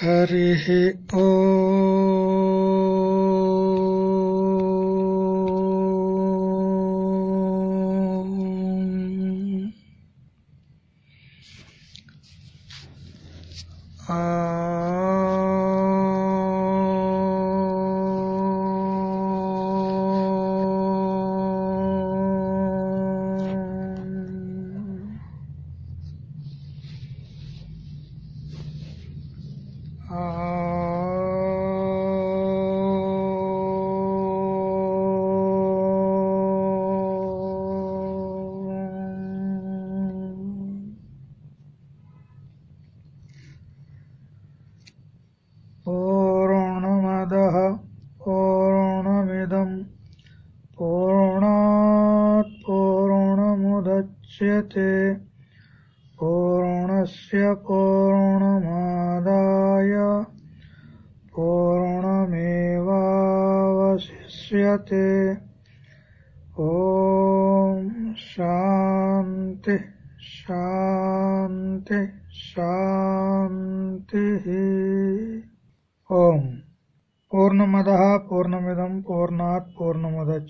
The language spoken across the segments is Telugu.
हरिः ओ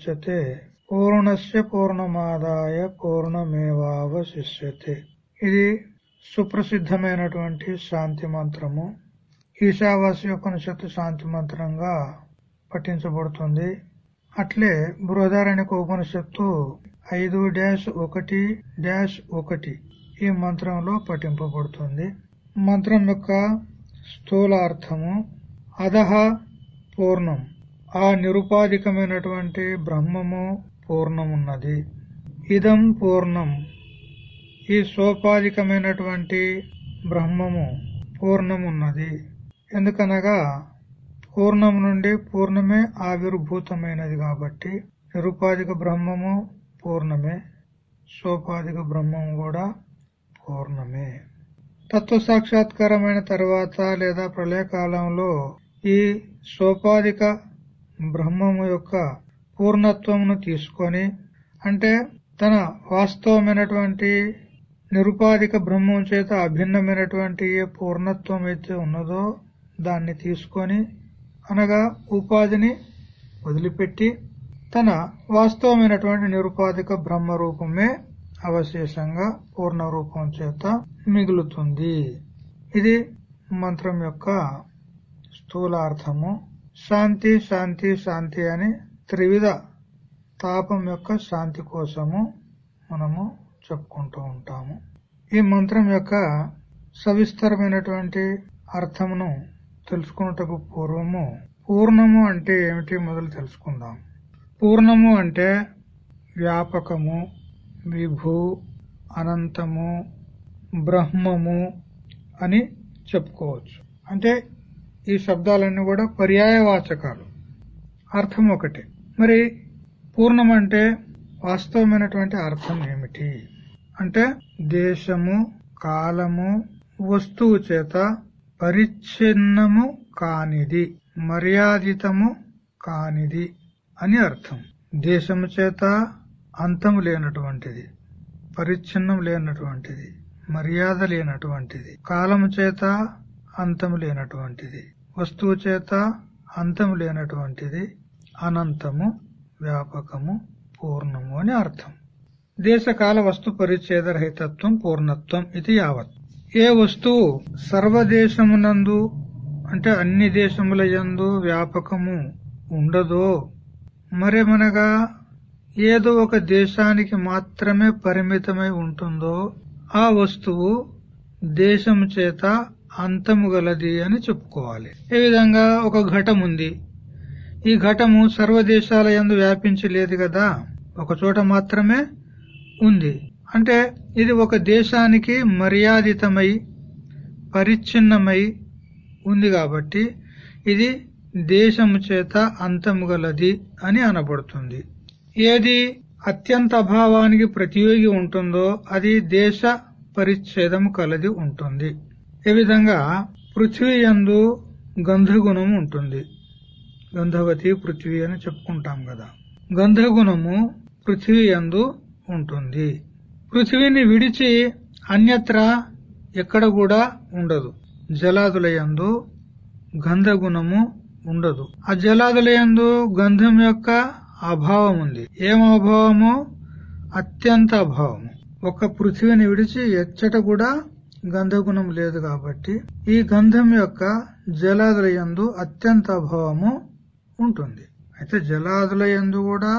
పూర్ణముదచ్యతే పూర్ణస్య పూర్ణమాదాయ పూర్ణమేవాశిష్యతే ఇది సుప్రసిద్ధమైనటువంటి శాంతి మంత్రము. ఈశావాస్య ఉపనిషత్తు శాంతి మంత్రంగా పఠించబడుతుంది. అట్లే బృహదారణ్యక ఉపనిషత్తు ఐదు డాష్ ఒకటి డాష్ ఒకటి ఈ మంత్రంలో పఠింపబడుతుంది. మంత్రం యొక్క స్థూల అర్థము అధహ పూర్ణం. ఆ నిరుపాధికమైనటువంటి బ్రహ్మము పూర్ణమున్నది. ఇదం పూర్ణం. ఈ సోపాధికమైనటువంటి బ్రహ్మము పూర్ణమున్నది. ఎందుకనగా పూర్ణం నుండి పూర్ణమే ఆవిర్భూతమైనది కాబట్టి నిరుపాధిక బ్రహ్మము పూర్ణమే సోపాధిక బ్రహ్మము కూడా పూర్ణమే. తత్వ సాక్షాత్కారమైన తర్వాత లేదా ప్రళయకాలంలో ఈ సోపాధిక బ్రహ్మము యొక్క పూర్ణత్వమును తీసుకొని అంటే తన వాస్తవమైనటువంటి నిరుపాధిక బ్రహ్మం చేత అభిన్నమైనటువంటి ఏ పూర్ణత్వం అయితే ఉన్నదో దాన్ని తీసుకొని అనగా ఉపాధిని వదిలిపెట్టి తన వాస్తవమైనటువంటి నిరుపాధిక బ్రహ్మ రూపమే అవశేషంగా పూర్ణ రూపం చేత మిగులుతుంది. ఇది మంత్రం యొక్క స్థూలార్థము. శాంతి శాంతి శాంతి అని త్రివిధ తాపం యొక్క శాంతి కోసము మనము చెప్పుకుంటూ ఉంటాము. ఈ మంత్రం యొక్క సవిస్తరమైనటువంటి అర్థమును తెలుసుకున్నటకు పూర్వము పూర్ణము అంటే ఏమిటి మొదలు తెలుసుకుందాం. పూర్ణము అంటే వ్యాపకము విభు అనంతము బ్రహ్మము అని చెప్పుకోవచ్చు. అంటే ఈ శబ్దాలన్నీ కూడా పర్యాయవాచకాలు. అర్థం ఒకటి. మరి పూర్ణం అంటే వాస్తవమైనటువంటి అర్థం ఏమిటి? అంటే దేశము కాలము వస్తువు చేత పరిచ్ఛిన్నము కానిది మర్యాదితము కానిది అని అర్థం. దేశము చేత అంతము లేనటువంటిది పరిచ్ఛిన్నం లేనటువంటిది మర్యాద లేనటువంటిది కాలము చేత అంతము లేనటువంటిది. వస్తువు చేత అంతము లేనటువంటిది అనంతము వ్యాపకము పూర్ణము అని అర్థం. దేశకాల వస్తు పరిచ్ఛేద రహితత్వం పూర్ణత్వం ఇది యావత్. ఏ వస్తువు సర్వదేశమునందు అంటే అన్ని దేశముల యందు వ్యాపకము ఉండదో మరేమనగా ఏదో ఒక దేశానికి మాత్రమే పరిమితమై ఉంటుందో ఆ వస్తువు దేశము చేత అంతము గలది అని చెప్పుకోవాలి. ఈ విధంగా? ఒక ఘటం ఉంది ఈ ఘటము సర్వదేశాల యందు వ్యాపించలేదు కదా? ఒక చోట మాత్రమే ఉంది. అంటే ఇది ఒక దేశానికి మర్యాదితమై పరిచ్ఛిన్నమై ఉంది కాబట్టి ఇది దేశము చేత అంతము గలది అని అనబడుతుంది. ఏది అత్యంత అభావానికి ప్రతియోగి ఉంటుందో అది దేశ పరిచ్ఛేదం కలది ఉంటుంది. ఈ విధంగా పృథ్వీ యందు గంధగుణం ఉంటుంది. గంధవతి పృథ్వీ అని చెప్పుకుంటాం కదా. గంధగుణము పృథ్వీ యందు ఉంటుంది. పృథ్వీని విడిచి అన్యత్ర ఎక్కడ కూడా ఉండదు. జలాదుల యందు గంధగుణము ఉండదు. ఆ జలాదుల యందు గంధం యొక్క అభావం ఉంది. ఏం అభావము? అత్యంత అభావము. ఒక పృథివీని విడిచి ఎచ్చట కూడా గంధగుణం లేదు కాబట్టి ఈ గంధం యొక్క జలాదులయందు అత్యంత అభావము ఉంటుంది. అయితే జలాదులయందు కూడా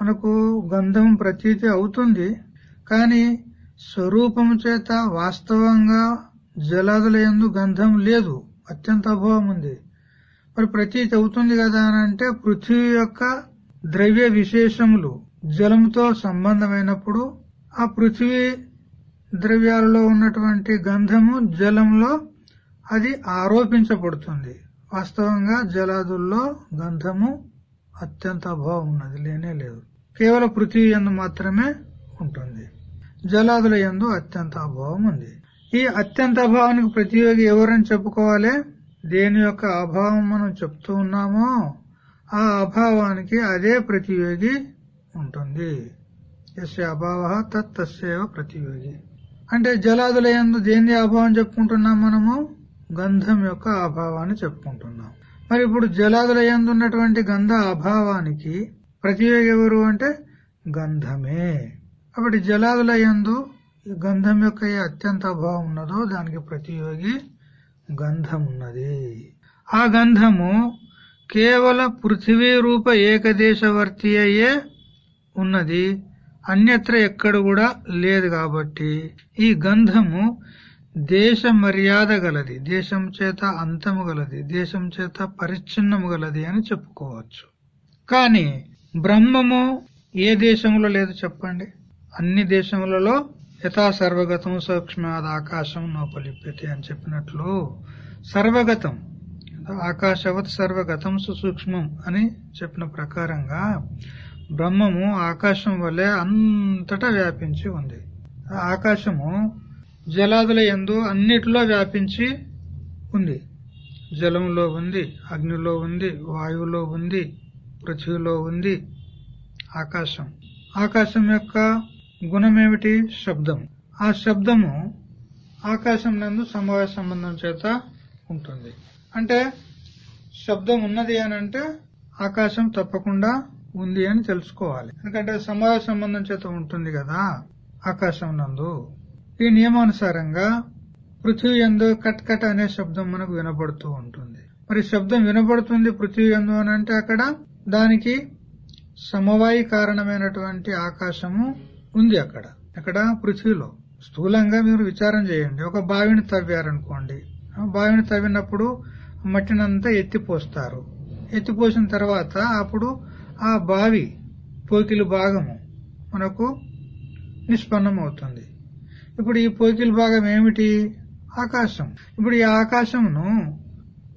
మనకు గంధం ప్రతీతి అవుతుంది. కానీ స్వరూపం చేత వాస్తవంగా జలాదులయందు గంధం లేదు. అత్యంత అభావం ఉంది. మరి ప్రతీతి అవుతుంది కదా అని అంటే పృథ్వీ యొక్క ద్రవ్య విశేషములు జలంతో సంబంధమైనప్పుడు ఆ పృథ్వీ ద్రవ్యాలలో ఉన్నటువంటి గంధము జలంలో అది ఆరోపించబడుతుంది. వాస్తవంగా జలాదుల్లో గంధము అత్యంత అభావం ఉన్నది లేనే లేదు. కేవలం పృథ్వీ ఎందు మాత్రమే ఉంటుంది. జలాదుల ఎందు అత్యంత అభావం ఉంది. ఈ అత్యంత అభావానికి ప్రతియోగి ఎవరని చెప్పుకోవాలి? దేని యొక్క అభావం మనం చెప్తూ ఉన్నామో ఆ అభావానికి అదే ప్రతియోగి ఉంటుంది. ఎస్ అభావ తస్యవ ప్రతియోగి. అంటే జలాదుల దేని అభావం చెప్పుకుంటున్నాం మనము? గంధం యొక్క అభావాన్ని చెప్పుకుంటున్నాం. మరి ఇప్పుడు జలాదులయందు ఉన్నటువంటి గంధ అభావానికి ప్రతియోగి ఎవరు అంటే గంధమే. కాబట్టి జలాదుల గంధం యొక్క ఏ అత్యంత అభావం ఉన్నదో దానికి ప్రతియోగి గంధం ఉన్నది. ఆ గంధము కేవల పృథివీ రూప ఏకదేశవర్తి అయ్యే ఉన్నది. అన్యత్ర ఎక్కడ కూడా లేదు కాబట్టి ఈ గంధము దేశ మర్యాద గలది. దేశం చేత అంతము గలది. దేశం చేత పరిచ్ఛిన్నము గలది అని చెప్పుకోవచ్చు. కానీ బ్రహ్మము ఏ దేశంలో లేదు చెప్పండి? అన్ని దేశములలో యథా సర్వగతం సూక్ష్మాద ఆకాశం నోపలిప్యతే అని చెప్పినట్లు సర్వగతం ఆకాశవత్ సర్వగతం సుసూక్ష్మం అని చెప్పిన ప్రకారంగా బ్రహ్మము ఆకాశం వలె అంతటా వ్యాపించి ఉంది. ఆకాశము జలాదుల ఎందు అన్నిటిలో వ్యాపించి ఉంది. జలంలో ఉంది అగ్నిలో ఉంది వాయువులో ఉంది పృథ్వీలో ఉంది ఆకాశం. ఆకాశం యొక్క గుణమేమిటి? శబ్దం ఆ శబ్దము ఆకాశం నందు సమవాయ సంబంధం చేత ఉంటుంది. అంటే శబ్దం ఉన్నది అని అంటే ఆకాశం తప్పకుండా ఉంది అని తెలుసుకోవాలి. ఎందుకంటే సమాజ సంబంధం చేత ఉంటుంది కదా ఆకాశం నందు. ఈ నియమానుసారంగా పృథ్వీ ఎందు కట్ కట్ అనే శబ్దం మనకు వినపడుతూ ఉంటుంది. మరి శబ్దం వినపడుతుంది పృథ్వీ ఎందు అని అంటే అక్కడ? దానికి సమవాయి కారణమైనటువంటి ఆకాశము ఉంది అక్కడ. అక్కడ పృథ్వీలో. స్థూలంగా మీరు విచారం చేయండి. ఒక బావిని తవ్వారనుకోండి. ఆ బావిని తవ్వినప్పుడు మట్టినంతా ఎత్తిపోస్తారు. ఎత్తిపోసిన తర్వాత అప్పుడు ఆ బావి పోకిలి భాగము మనకు నిష్పన్నం అవుతుంది ఇప్పుడు ఈ పోకిలి భాగం ఏమిటి? ఆకాశం. ఇప్పుడు ఈ ఆకాశంను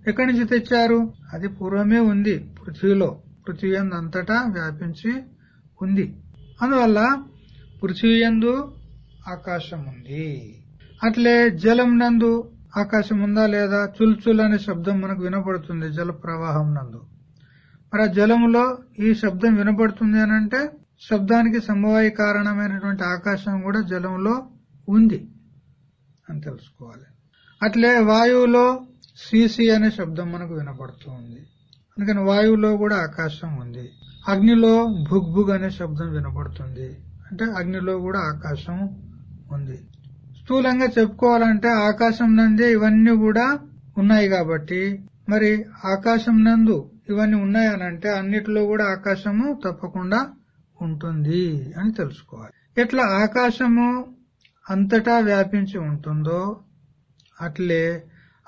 ఎక్కడి నుంచి తెచ్చారు? అది పూర్వమే ఉంది. పృథ్వీలో. పృథ్వీ అంతటా వ్యాపించి ఉంది. అందువల్ల పృథ్వీయందు ఆకాశం ఉంది. అట్లే జలం నందు ఆకాశం ఉందా లేదా? చుల్చుల్ అనే శబ్దం మనకు వినపడుతుంది జల ప్రవాహం నందు. మరి జలములో ఈ శబ్దం వినపడుతుంది అని అంటే శబ్దానికి సమవాయ కారణమైనటువంటి ఆకాశం కూడా జలంలో ఉంది అని తెలుసుకోవాలి. అట్లే వాయువులో సీసీ అనే శబ్దం మనకు వినపడుతూ ఉంది అందుకని వాయువులో కూడా ఆకాశం ఉంది. అగ్నిలో భుగ్ భుగ్ అనే శబ్దం వినపడుతుంది అంటే అగ్నిలో కూడా ఆకాశం ఉంది. స్థూలంగా చెప్పుకోవాలంటే ఆకాశం నందే ఇవన్నీ కూడా ఉన్నాయి కాబట్టి మరి ఆకాశం నందు ఇవన్నీ ఉన్నాయనంటే అన్నిటిలో కూడా ఆకాశము తప్పకుండా ఉంటుంది అని తెలుసుకోవాలి. ఎట్లా ఆకాశము అంతటా వ్యాపించి ఉంటుందో అట్లే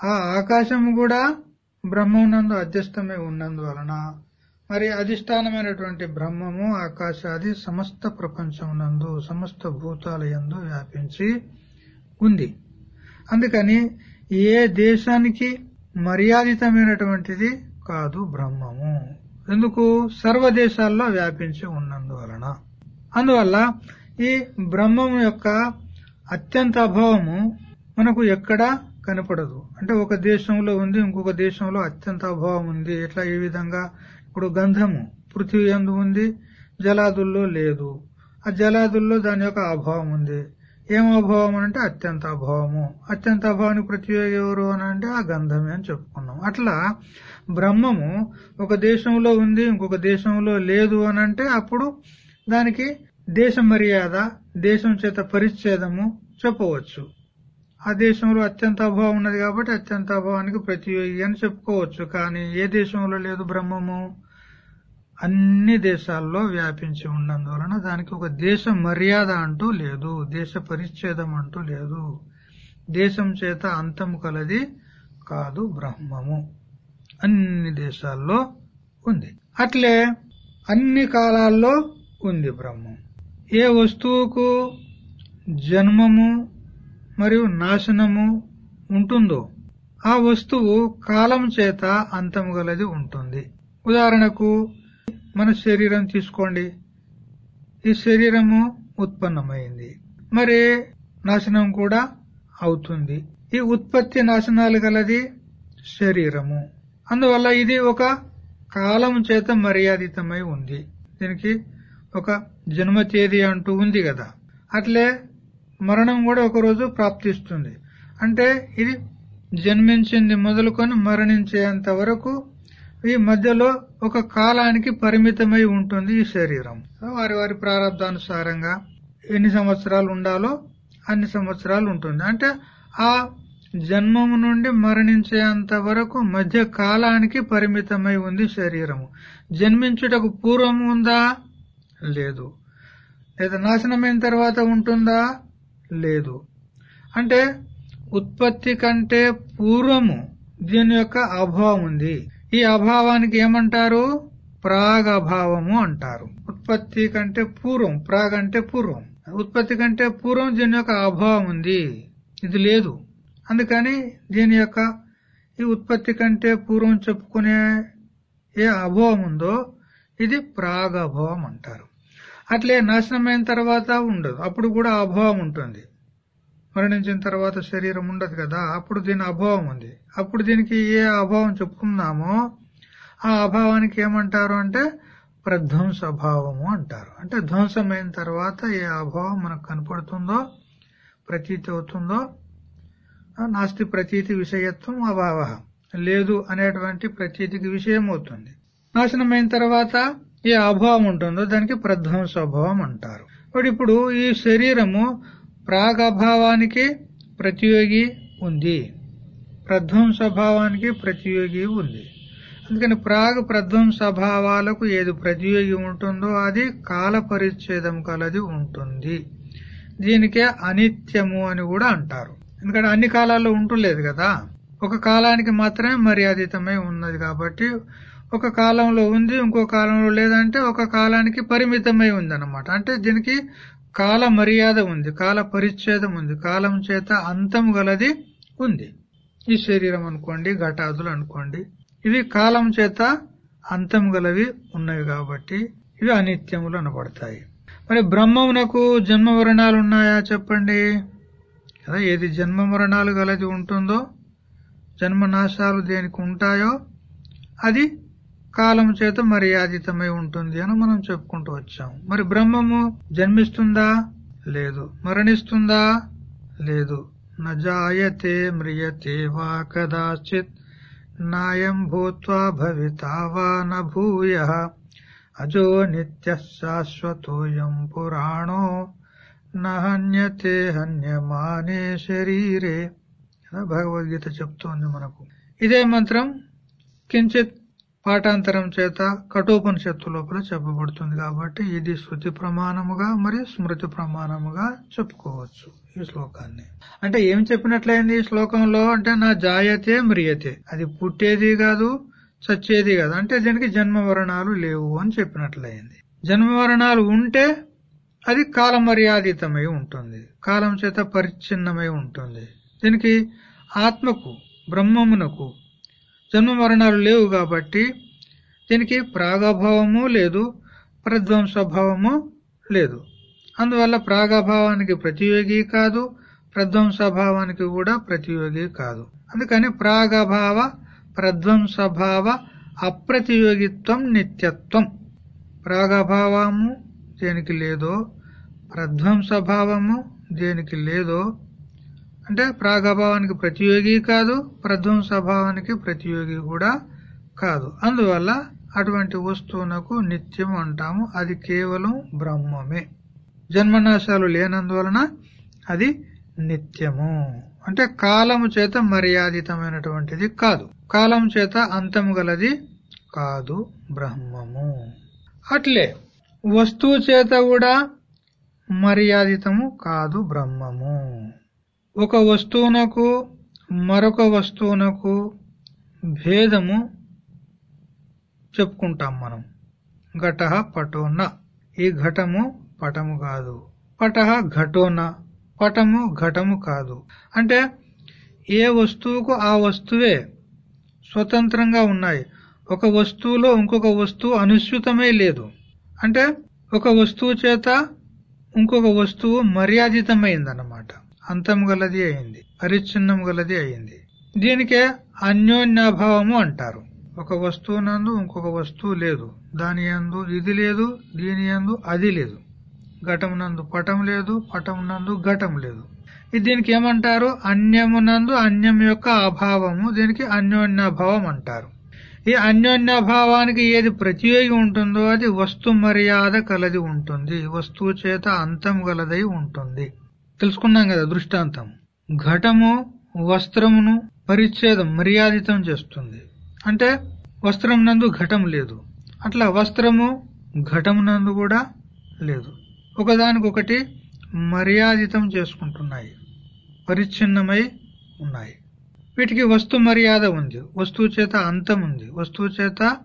ఆ ఆకాశము కూడా బ్రహ్మనందు అధ్యస్థమై ఉన్నందువలన మరి అధిష్టానమైనటువంటి బ్రహ్మము ఆకాశాది సమస్త ప్రపంచం నందు సమస్త భూతాలయందు వ్యాపించి ఉంది. అందుకని ఏ దేశానికి మర్యాదితమైనటువంటిది కాదు బ్రహ్మము. ఎందుకు? సర్వ దేశాల్లో వ్యాపించి ఉన్నందువలన. అందువల్ల ఈ బ్రహ్మము యొక్క అత్యంత అభావము మనకు ఎక్కడా కనపడదు. అంటే ఒక దేశంలో ఉంది ఇంకొక దేశంలో అత్యంత అభావం ఉంది. ఎట్లా? ఈ విధంగా ఇప్పుడు గంధము పృథ్వీ ఎందు ఉంది జలాదుల్లో లేదు. ఆ జలాదుల్లో దాని యొక్క అభావం ఉంది. ఏమోభావం అభావం అంటే అత్యంత అభావము అత్యంత అభావానికి ప్రతియోగి ఎవరు అని అంటే ఆ గంధమే అని చెప్పుకున్నాం. అట్లా బ్రహ్మము ఒక దేశంలో ఉంది ఇంకొక దేశంలో లేదు అని అంటే అప్పుడు దానికి దేశ మర్యాద దేశం చేత పరిచ్ఛేదము చెప్పవచ్చు. ఆ దేశంలో అత్యంత అభావం ఉన్నది కాబట్టి అత్యంత అభావానికి ప్రతియోగి అని చెప్పుకోవచ్చు. కానీ ఏ దేశంలో లేదు బ్రహ్మము? అన్ని దేశాల్లో వ్యాపించి ఉన్నందువలన దానికి ఒక దేశ మర్యాద అంటూ లేదు దేశ పరిచ్ఛేదం అంటూ లేదు. దేశం చేత అంతము కలది కాదు బ్రహ్మము. అన్ని దేశాల్లో ఉంది. అట్లే అన్ని కాలాల్లో ఉంది బ్రహ్మం. ఏ వస్తువుకు జన్మము మరియు నాశనము ఉంటుందో ఆ వస్తువు కాలం చేత అంతము గలది ఉంటుంది. ఉదాహరణకు మన శరీరం తీసుకోండి. ఈ శరీరము ఉత్పన్నమైంది. మరి నాశనం కూడా అవుతుంది. ఈ ఉత్పత్తి నాశనాలు గలది శరీరము. అందువల్ల ఇది ఒక కాలం చేత మర్యాదితమై ఉంది. దీనికి ఒక జన్మ తేదీ అంటూ ఉంది కదా. అట్లే మరణం కూడా ఒకరోజు ప్రాప్తిస్తుంది. అంటే ఇది జన్మించింది మొదలుకొని మరణించేంత వరకు ఈ మధ్యలో ఒక కాలానికి పరిమితమై ఉంటుంది ఈ శరీరం. వారి వారి ప్రారంధానుసారంగా ఎన్ని సంవత్సరాలు ఉండాలో అన్ని సంవత్సరాలు ఉంటుంది. అంటే ఆ జన్మము నుండి మరణించేంత వరకు మధ్య కాలానికి పరిమితమై ఉంది శరీరము. జన్మించుటకు పూర్వం ఉందా? లేదు. లేదా నాశనమైన తర్వాత ఉంటుందా? లేదు. అంటే ఉత్పత్తి కంటే పూర్వము దీని యొక్క అభావం ఉంది. ఈ అభావానికి ఏమంటారు? ప్రాగ్ అభావము అంటారు. ఉత్పత్తి కంటే పూర్వం ప్రాగ్ అంటే పూర్వం. ఉత్పత్తి కంటే పూర్వం దీని యొక్క అభావం ఉంది. ఇది లేదు. అందుకని దీని యొక్క ఈ ఉత్పత్తి కంటే పూర్వం చెప్పుకునే ఏ అభావం ఉందో ఇది ప్రాగ్ అభావం అంటారు. అట్లే నాశనమైన తర్వాత ఉండదు. అప్పుడు కూడా అభావం ఉంటుంది. మరణించిన తర్వాత శరీరం ఉండదు కదా అప్పుడు దీని అభావం ఉంది. అప్పుడు దీనికి ఏ అభావం చెప్పుకున్నామో ఆ అభావానికి ఏమంటారు అంటే ప్రధ్వంస అభావము అంటారు. అంటే ధ్వంసమైన తర్వాత ఏ అభావం మనకు కనపడుతుందో ప్రతీతి అవుతుందో నాస్తి ప్రతీతి విషయత్వం అభావ. లేదు అనేటువంటి ప్రతీతికి విషయం అవుతుంది. నాశనమైన తర్వాత ఏ అభావం ఉంటుందో దానికి ప్రధ్వంస అభావం అంటారు. ఇప్పుడు ఈ శరీరము ప్రాగభావానికి ప్రతియోగి ఉంది. ప్రధ్వంసభావానికి ప్రతియోగి ఉంది. అందుకని ప్రాగ్ ప్రధ్వంసభావాలకు ఏది ప్రతియోగి ఉంటుందో అది కాల పరిచ్ఛేదం కలది ఉంటుంది. దీనికే అనిత్యము అని కూడా అంటారు. ఎందుకంటే అన్ని కాలాల్లో ఉంటలేదు కదా. ఒక కాలానికి మాత్రమే మర్యాదితమై ఉన్నది కాబట్టి ఒక కాలంలో ఉంది ఇంకో కాలంలో లేదంటే ఒక కాలానికి పరిమితమై ఉంది అంటే దీనికి కాల మర్యాద ఉంది కాల పరిచ్ఛేదం ఉంది కాలం చేత అంతం గలది ఉంది. ఈ శరీరం అనుకోండి ఘటాదులు అనుకోండి ఇవి కాలం చేత అంతం గలవి ఉన్నవి కాబట్టి ఇవి అనిత్యములు అనబడతాయి. మరి బ్రహ్మమునకు జన్మ మరణాలు ఉన్నాయా చెప్పండి? కదా ఏది జన్మ మరణాలు గలది ఉంటుందో జన్మనాశాలు దేనికి ఉంటాయో అది కాలం చేత మర్యాదితమై ఉంటుంది అని మనం చెప్పుకుంటూ వచ్చాం మరి బ్రహ్మము జన్మిస్తుందా? లేదు. మరణిస్తుందా? లేదు. నజాయతే మ్రియతే వా కదాచిత్ నాయం భూత్వా భవితావా నూయ అజో నిత్య శాశ్వతోయం పురాణో నహన్యతే హన్యమానే శరీరే భగవద్గీత చెప్తోంది మనకు. ఇదే మంత్రం. కించిత్ పాఠాంతరం చేత కఠోపనిషత్తు లోపల చెప్పబడుతుంది కాబట్టి ఇది శృతి ప్రమాణముగా మరియు స్మృతి ప్రమాణముగా చెప్పుకోవచ్చు ఈ శ్లోకాన్ని. అంటే ఏం చెప్పినట్లయింది ఈ శ్లోకంలో? అంటే నా జాయతే మ్రియతే. అది పుట్టేది కాదు చచ్చేది కాదు. అంటే దీనికి జన్మవరణాలు లేవు అని చెప్పినట్లయింది. జన్మవరణాలు ఉంటే అది కాలమర్యాదితమై ఉంటుంది. కాలం చేత పరిచ్ఛిన్నమై ఉంటుంది. దీనికి ఆత్మకు బ్రహ్మమునకు జన్మ మరణాలు లేవు కాబట్టి దీనికి ప్రాగభావము లేదు ప్రధ్వంసభావము లేదు. అందువల్ల ప్రాగభావానికి ప్రతియోగి కాదు ప్రధ్వంసభావానికి కూడా ప్రతియోగి కాదు. అందుకని ప్రాగభావ ప్రధ్వంసభావ అప్రతియోగిత్వం నిత్యత్వం. ప్రాగభావము దేనికి లేదో ప్రధ్వంసభావము దేనికి లేదో అంటే ప్రాగభావానికి ప్రతియోగి కాదు ప్రధ్వంసభావానికి ప్రతియోగి కూడా కాదు. అందువల్ల అటువంటి వస్తువునకు నిత్యం అంటాము అది కేవలం బ్రహ్మమే. జన్మనాశాలు లేనందువలన అది నిత్యము. అంటే కాలము చేత మర్యాదితమైనటువంటిది కాదు. కాలం చేత అంతము గలది కాదు బ్రహ్మము. అట్లే వస్తువు చేత కూడా మర్యాదితము కాదు బ్రహ్మము. ఒక వస్తువునకు మరొక వస్తువునకు భేదము చెప్పుకుంటాం మనం. ఘట పటోన ఈ ఘటము పటము కాదు. పట ఘటోన పటము ఘటము కాదు. అంటే ఏ వస్తువుకు ఆ వస్తువే స్వతంత్రంగా ఉన్నాయి. ఒక వస్తువులో ఇంకొక వస్తువు అనుసృతమే లేదు. అంటే ఒక వస్తువు చేత ఇంకొక వస్తువు మర్యాదితమైందన్నమాట. అంతం గలది అయింది. పరిచ్ఛిన్నం గలది అయింది. దీనికే అన్యోన్యాభావము అంటారు. ఒక వస్తువునందు ఇంకొక వస్తువు లేదు. దాని యందు ఇది లేదు దీని యందు అది లేదు. ఘటం నందు పటం లేదు పటం నందు ఘటం లేదు. ఇది దీనికి ఏమంటారు? అన్యమునందు అన్యం యొక్క అభావము. దీనికి అన్యోన్యాభావం అంటారు. ఈ అన్యోన్యాభావానికి ఏది ప్రతియోగి ఉంటుందో అది వస్తు మర్యాద కలది ఉంటుంది. వస్తువు చేత అంతం గలదై ఉంటుంది. తెలుసుకున్నాం కదా దృష్టాంతం. ఘటము వస్త్రమును పరిచ్ఛేదం మర్యాదితం చేస్తుంది. అంటే వస్త్రం నందు ఘటం లేదు. అట్లా వస్త్రము ఘటం నందు కూడా లేదు. ఒకదానికొకటి మర్యాదితం చేసుకుంటున్నాయి. పరిచ్ఛిన్నమై ఉన్నాయి. వీటికి వస్తు మర్యాద ఉంది. వస్తువు చేత అంతం ఉంది. వస్తువు చేత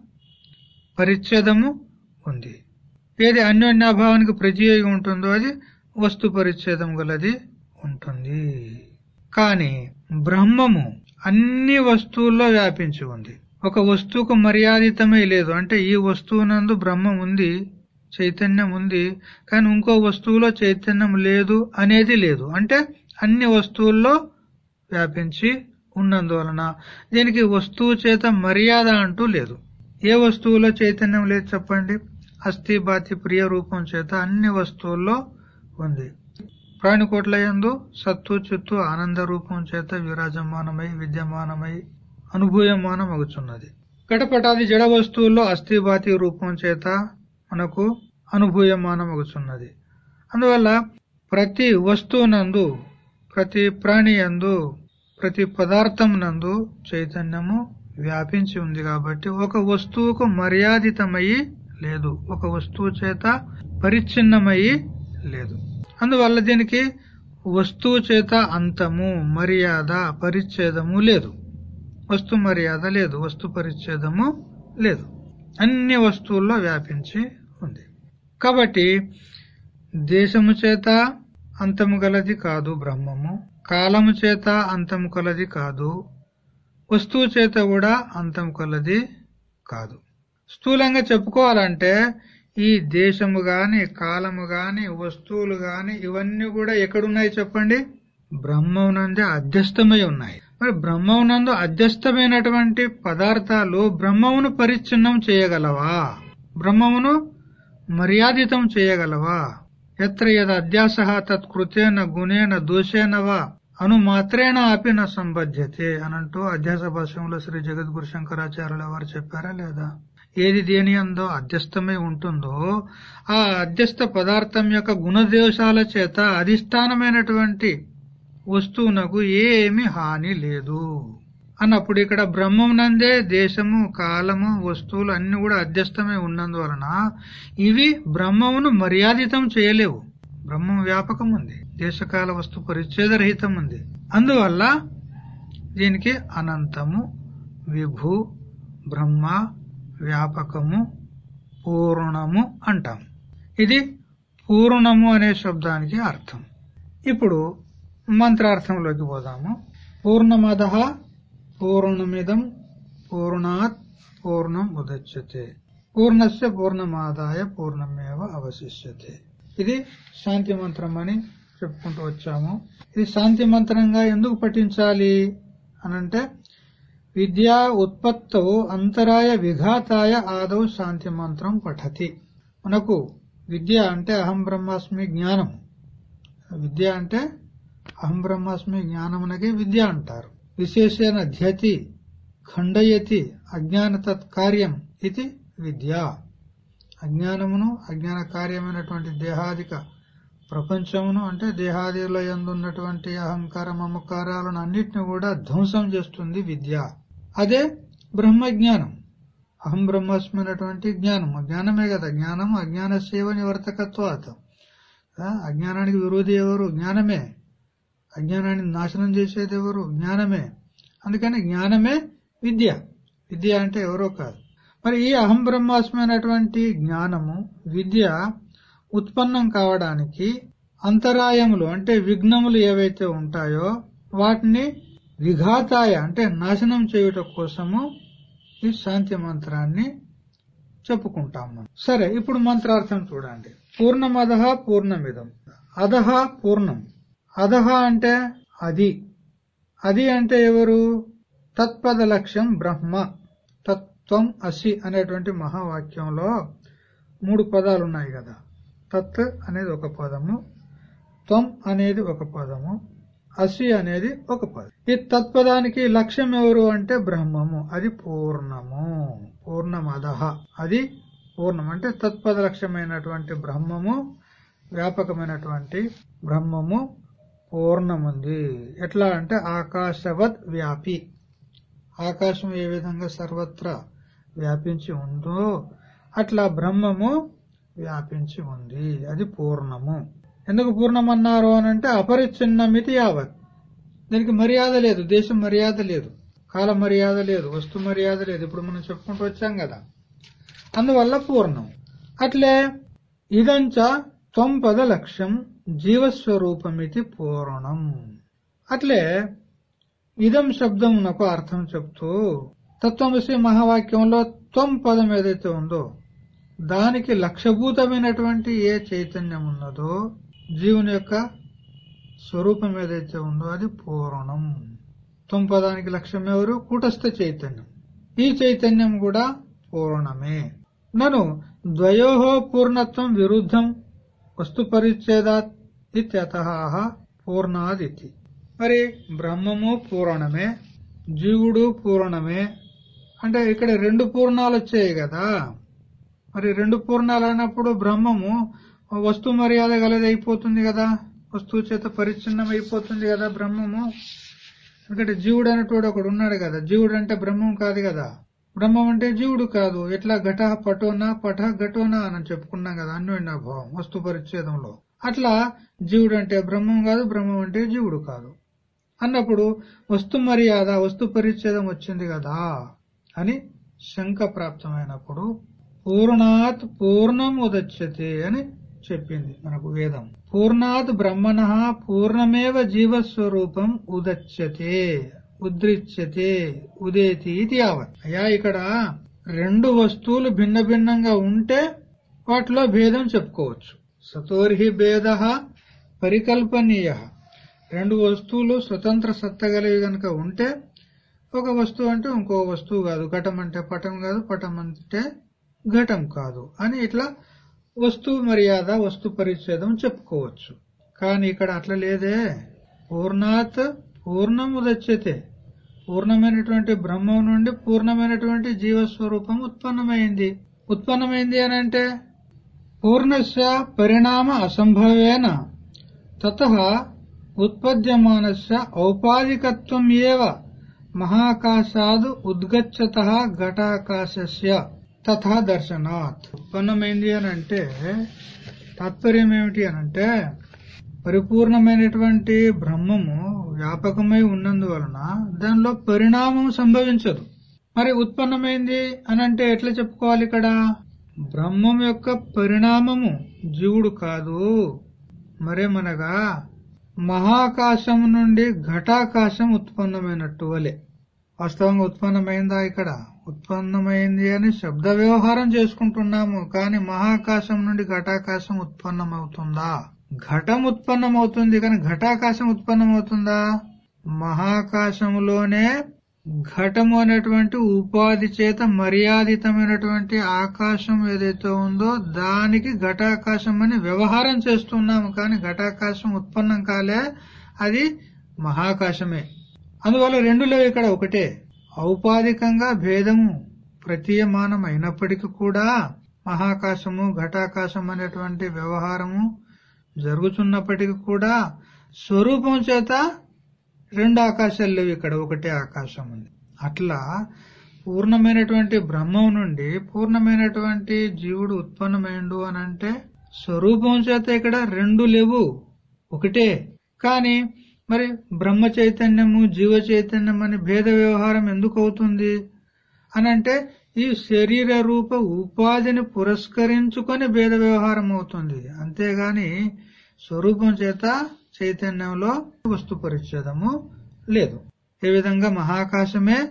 పరిచ్ఛేదము ఉంది. ఏది అన్యోన్యాభావానికి ప్రతియోగి ఉంటుందో అది వస్తు పరిచ్ఛేదం గలది ఉంటుంది. కానీ బ్రహ్మము అన్ని వస్తువుల్లో వ్యాపించి ఉంది. ఒక వస్తువుకు మర్యాదితమే లేదు. అంటే ఈ వస్తువునందు బ్రహ్మం ఉంది చైతన్యం ఉంది కానీ ఇంకో వస్తువులో చైతన్యం లేదు అనేది లేదు. అంటే అన్ని వస్తువుల్లో వ్యాపించి ఉన్నందువలన దీనికి వస్తువు చేత మర్యాద అంటూ లేదు. ఏ వస్తువులో చైతన్యం లేదు చెప్పండి? అస్థి బాతి ప్రియ రూపం చేత అన్ని వస్తువుల్లో ఉంది. ప్రాణికోట్లయందు సత్తు చిత్తు ఆనంద రూపం చేత విరాజమానమై విద్యమానమై అనుభూయమానం అగుచున్నది గడపటాది జడ వస్తువుల్లో అస్థిభాతి రూపం చేత మనకు అనుభూయమానం అగుచున్నది అందువల్ల ప్రతి వస్తువునందు ప్రతి ప్రాణి యందు ప్రతి పదార్థం నందు చైతన్యము వ్యాపించి ఉంది కాబట్టి ఒక వస్తువుకు మర్యాదితమయ్యి లేదు. ఒక వస్తువు చేత పరిచ్ఛిన్నమయ్యి లేదు. అందువల్ల దీనికి వస్తువు చేత అంతము మర్యాద పరిచ్ఛేదము లేదు. వస్తు మర్యాద లేదు వస్తు పరిచ్ఛేదము లేదు. అన్ని వస్తువుల్లో వ్యాపించి ఉంది. కాబట్టి దేశము చేత అంతము గలది కాదు బ్రహ్మము కాలము చేత అంతము కలది కాదు వస్తువు చేత కూడా అంతం కలది కాదు. స్థూలంగా చెప్పుకోవాలంటే ఈ దేశము గాని కాలము గాని వస్తువులు గాని ఇవన్నీ కూడా ఎక్కడున్నాయి చెప్పండి? బ్రహ్మనందే అధ్యస్థమై ఉన్నాయి. మరి బ్రహ్మవునందు అధ్యస్థమైనటువంటి పదార్థాలు బ్రహ్మమును పరిచ్ఛిన్నం చేయగలవా? బ్రహ్మమును మర్యాదితం చేయగలవా? ఎత్ర యద్ అధ్యాస తత్కృతేన గుణేన దోషేన అను మాత్రేణ అపి న సంబధ్యతే అనంటూ అధ్యాస భాష్యంలో శ్రీ జగద్గురు శంకరాచార్యుల వారు చెప్పారా లేదా? ఏది దేని అందో అధ్యస్థమై ఉంటుందో ఆ అధ్యస్థ పదార్థం యొక్క గుణదోషాల చేత అధిష్టానమైనటువంటి వస్తువునకు ఏమి హాని లేదు. అన్నప్పుడు ఇక్కడ బ్రహ్మం నందే దేశము కాలము వస్తువులు అన్ని కూడా అధ్యస్థమై ఉన్నందువలన ఇవి బ్రహ్మమును మర్యాదితం చేయలేవు. బ్రహ్మం వ్యాపకం ఉంది దేశకాల వస్తు పరిచ్ఛేదరహితం ఉంది అందువల్ల దీనికి అనంతము విభు బ్రహ్మ వ్యాపకము పూర్ణము అంటాం. ఇది పూర్ణము అనే శబ్దానికి అర్థం. ఇప్పుడు మంత్రార్థంలోకి పోదాము. పూర్ణమద పూర్ణమిదం పూర్ణాత్ పూర్ణం ఉదచ్యతే. పూర్ణస్య పూర్ణమాదాయ పూర్ణమేవ అవశిష్యతే. ఇది శాంతి మంత్రం అని చెప్పుకుంటూ వచ్చాము. ఇది శాంతి మంత్రంగా ఎందుకు పఠించాలి? అనంటే విద్యా ఉత్పత్తో అంతరాయ విఘాతాయ ఆదౌ శాంతి మంత్రం పఠతి. మనకు విద్య అంటే అహం బ్రహ్మాస్మి జ్ఞానం విద్య అంటే అహం బ్రహ్మాస్మి జ్ఞానమునకి విద్య అంటారు. విశేషణ ధ్యతి ఖండయతి అజ్ఞాన తత్కార్యం ఇది విద్య. అజ్ఞానమును అజ్ఞాన కార్యమైనటువంటి దేహాదిక ప్రపంచమును అంటే దేహాదిలో ఎందున్నటువంటి అహంకార మమకారాలను అన్నిటిని కూడా ధ్వంసం చేస్తుంది విద్య. అదే బ్రహ్మజ్ఞానం. అహం బ్రహ్మాస్మి అనేటువంటి జ్ఞానం. జ్ఞానమే కదా. జ్ఞానం అజ్ఞాన సేవ నివర్తకత్వాత అజ్ఞానానికి విరోధి ఎవరు? జ్ఞానమే. అజ్ఞానాన్ని నాశనం చేసేది ఎవరు? జ్ఞానమే. అందుకని జ్ఞానమే విద్య. విద్య అంటే ఎవరో కాదు. మరి ఈ అహం బ్రహ్మాస్మి అనేటువంటి జ్ఞానము విద్య ఉత్పన్నం కావడానికి అంతరాయములు అంటే విఘ్నములు ఏవైతే ఉంటాయో వాటిని విఘాతాయ అంటే నాశనం చేయుట కోసము ఈ శాంతి మంత్రాన్ని చెప్పుకుంటాం మనం. సరే ఇప్పుడు మంత్రార్థం చూడండి. పూర్ణమద పూర్ణమిదం. అధహ పూర్ణం. అధహ అంటే అది. అది అంటే ఎవరు? తత్పద లక్ష్యం బ్రహ్మ. తత్వం అసి అనేటువంటి మహావాక్యంలో మూడు పదాలు ఉన్నాయి కదా. తత్ అనేది ఒక పదము. త్వం అనేది ఒక పదము. అసి అనేది ఒక పదం. ఈ తత్పదానికి లక్ష్యం ఎవరు అంటే బ్రహ్మము. అది పూర్ణము. పూర్ణమదహ అది పూర్ణం. అంటే తత్పద లక్ష్యమైనటువంటి బ్రహ్మము వ్యాపకమైనటువంటి బ్రహ్మము పూర్ణముంది. ఎట్లా అంటే ఆకాశవత్ వ్యాపి. ఆకాశం ఏ విధంగా సర్వత్రా వ్యాపించి ఉందో అట్లా బ్రహ్మము వ్యాపించి ఉంది. అది పూర్ణము. ఎందుకు పూర్ణమన్నారు అనంటే అపరిచ్ఛిన్నమితి యావత్. దీనికి మర్యాద లేదు దేశం మర్యాద లేదు కాల మర్యాద లేదు వస్తు మర్యాద లేదు. ఇప్పుడు మనం చెప్పుకుంటూ వచ్చాం కదా. అందువల్ల పూర్ణం. అట్లే ఇదంచ త్వం పద లక్ష్యం జీవస్వరూపమితి పూర్ణం. అట్లే ఇదం శబ్దం నాకు అర్థం చెప్తూ తత్వమసి మహావాక్యంలో త్వం పదం ఏదైతే ఉందో దానికి లక్ష్యభూతమైనటువంటి ఏ చైతన్యం ఉన్నదో జీవుని యొక్క స్వరూపం ఏదైతే ఉందో అది పూర్ణం. త్వం పదానికి లక్ష్యం ఎవరు? కూటస్థ చైతన్యం. ఈ చైతన్యం కూడా పూర్ణమే. నను ద్వయో పూర్ణత్వం విరుద్ధం వస్తు పరిచ్ఛేదాత్ ఇత్యత పూర్ణాదితి. మరి బ్రహ్మము పూర్ణమే జీవుడు పూర్ణమే అంటే ఇక్కడ రెండు పూర్ణాలు వచ్చాయి కదా. మరి రెండు పూర్ణాలు అయినప్పుడు బ్రహ్మము వస్తు మర్యాద గలదైపోతుంది కదా. వస్తువు చేత పరిచ్ఛిన్నం అయిపోతుంది కదా బ్రహ్మము. ఎందుకంటే జీవుడు అనేటువంటి ఒకడు ఉన్నాడు కదా. జీవుడు అంటే బ్రహ్మం కాదు కదా. బ్రహ్మం అంటే జీవుడు కాదు. ఎట్లా ఘట పటోనా పట ఘటోనా అని చెప్పుకున్నాం కదా అన్యోన్య భావం వస్తు పరిచ్ఛేదంలో. అట్లా జీవుడు అంటే బ్రహ్మం కాదు బ్రహ్మం అంటే జీవుడు కాదు. అన్నప్పుడు వస్తు మర్యాద వస్తు పరిచ్ఛేదం వచ్చింది కదా అని శంక ప్రాప్తమైనప్పుడు పూర్ణాత్ పూర్ణం ఉదచ్చతి అని చెప్పింది మనకు వేదం. పూర్ణాత్ బ్రహ్మణ పూర్ణమేవ జీవస్వరూపం ఉదచ్చతే ఉద్రిచ్యతే ఉదేతి ఇది యావత్. అయ్యా ఇక్కడ రెండు వస్తువులు భిన్న భిన్నంగా ఉంటే వాటిలో భేదం చెప్పుకోవచ్చు. సతోర్హి భేద పరికల్పనీయ. రెండు వస్తువులు స్వతంత్ర సత్తగలివి గనక ఉంటే ఒక వస్తువు అంటే ఇంకో వస్తువు కాదు. ఘటం అంటే పటం కాదు పటం అంటే ఘటం కాదు అని ఇట్లా వస్తువు మర్యాద వస్తు పరిచ్ఛేదం చెప్పుకోవచ్చు. కానీ ఇక్కడ అట్లా లేదే. పూర్ణాత్ పూర్ణముదచ్చతే పూర్ణమైనటువంటి బ్రహ్మం నుండి పూర్ణమైనటువంటి జీవస్వరూపం ఉత్పన్నమైంది. ఉత్పన్నమైంది అని అంటే? పూర్ణస్య పరిణామ అసంభవేన. తత ఉత్పద్యమానస్య ఔపాధికత్వం ఏవ. మహాకాశాదు ఉద్గచ్చత ఘటాకాశస్య. తథా దర్శనాత్. ఉత్పన్నమైంది అని అంటే తాత్పర్యం ఏమిటి అని అంటే పరిపూర్ణమైనటువంటి బ్రహ్మము వ్యాపకమై ఉన్నందువలన దానిలో పరిణామం సంభవించదు. మరి ఉత్పన్నమైంది అని అంటే ఎట్లా చెప్పుకోవాలి ఇక్కడ? బ్రహ్మం యొక్క పరిణామము జీవుడు కాదు. మరేమనగా మహాకాశం నుండి ఘటాకాశం ఉత్పన్నమైనట్టు వలె. వాస్తవంగా ఉత్పన్నమైందా ఇక్కడ? ఉత్పన్నమైంది అని శబ్ద వ్యవహారం చేసుకుంటున్నాము కానీ మహాకాశం నుండి ఘటాకాశం ఉత్పన్నమవుతుందా? ఘటం ఉత్పన్నమవుతుంది కానీ ఘటాకాశం ఉత్పన్నమవుతుందా? మహాకాశంలోనే ఘటము అనేటువంటి ఉపాధి చేత మర్యాదితమైనటువంటి ఆకాశం ఏదైతే ఉందో దానికి ఘటాకాశం అని వ్యవహారం చేస్తున్నాము కానీ ఘటాకాశం ఉత్పన్నం కాలే అది మహాకాశమే. అందువల్ల రెండు లేవు ఇక్కడ ఒకటే. ఔపాధికంగా భేదము ప్రతీయమానం అయినప్పటికీ కూడా మహాకాశము ఘటాకాశం అనేటువంటి వ్యవహారము జరుగుతున్నప్పటికీ కూడా స్వరూపం చేత రెండు ఆకాశాలు లేవు. ఇక్కడ ఒకటే ఆకాశం ఉంది. అట్లా పూర్ణమైనటువంటి బ్రహ్మం నుండి పూర్ణమైనటువంటి జీవుడు ఉత్పన్నమైండు అని అంటే స్వరూపం చేత ఇక్కడ రెండు లేవు. ఒకటే. కానీ మరి బ్రహ్మ చైతన్యము జీవ చైతన్యం అని భేద వ్యవహారం ఎందుకు అవుతుంది? అని అంటే ఈ శరీర రూప ఉపాధిని పురస్కరించుకొని భేద వ్యవహారం అవుతుంది. అంతేగాని స్వరూపం చేత చైతన్యంలో వస్తు పరిచ్ఛేదము లేదు. ఏ విధంగా మహాకాశమే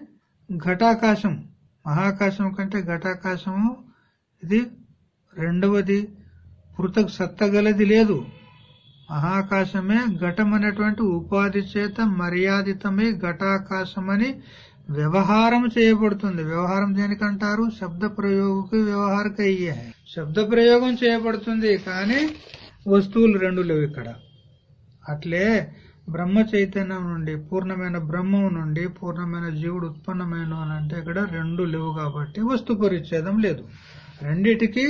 ఘటాకాశం? మహాకాశం కంటే ఘటాకాశము ఇది రెండవది. పృథక్ సత్తగలది లేదు. మహాకాశమే ఘటం అనేటువంటి ఉపాధి చేత మర్యాదితమై ఘటాకాశమని వ్యవహారం చేయబడుతుంది. వ్యవహారం దేనికంటారు? శబ్ద ప్రయోగకి వ్యవహారక అయ్యే శబ్ద ప్రయోగం చేయబడుతుంది కానీ వస్తువులు రెండు లేవు ఇక్కడ. అట్లే బ్రహ్మ చైతన్యం నుండి పూర్ణమైన బ్రహ్మం నుండి పూర్ణమైన జీవుడు ఉత్పన్నమైన అంటే ఇక్కడ రెండు లేవు కాబట్టి వస్తు పరిచ్ఛేదం లేదు. రెండిటికి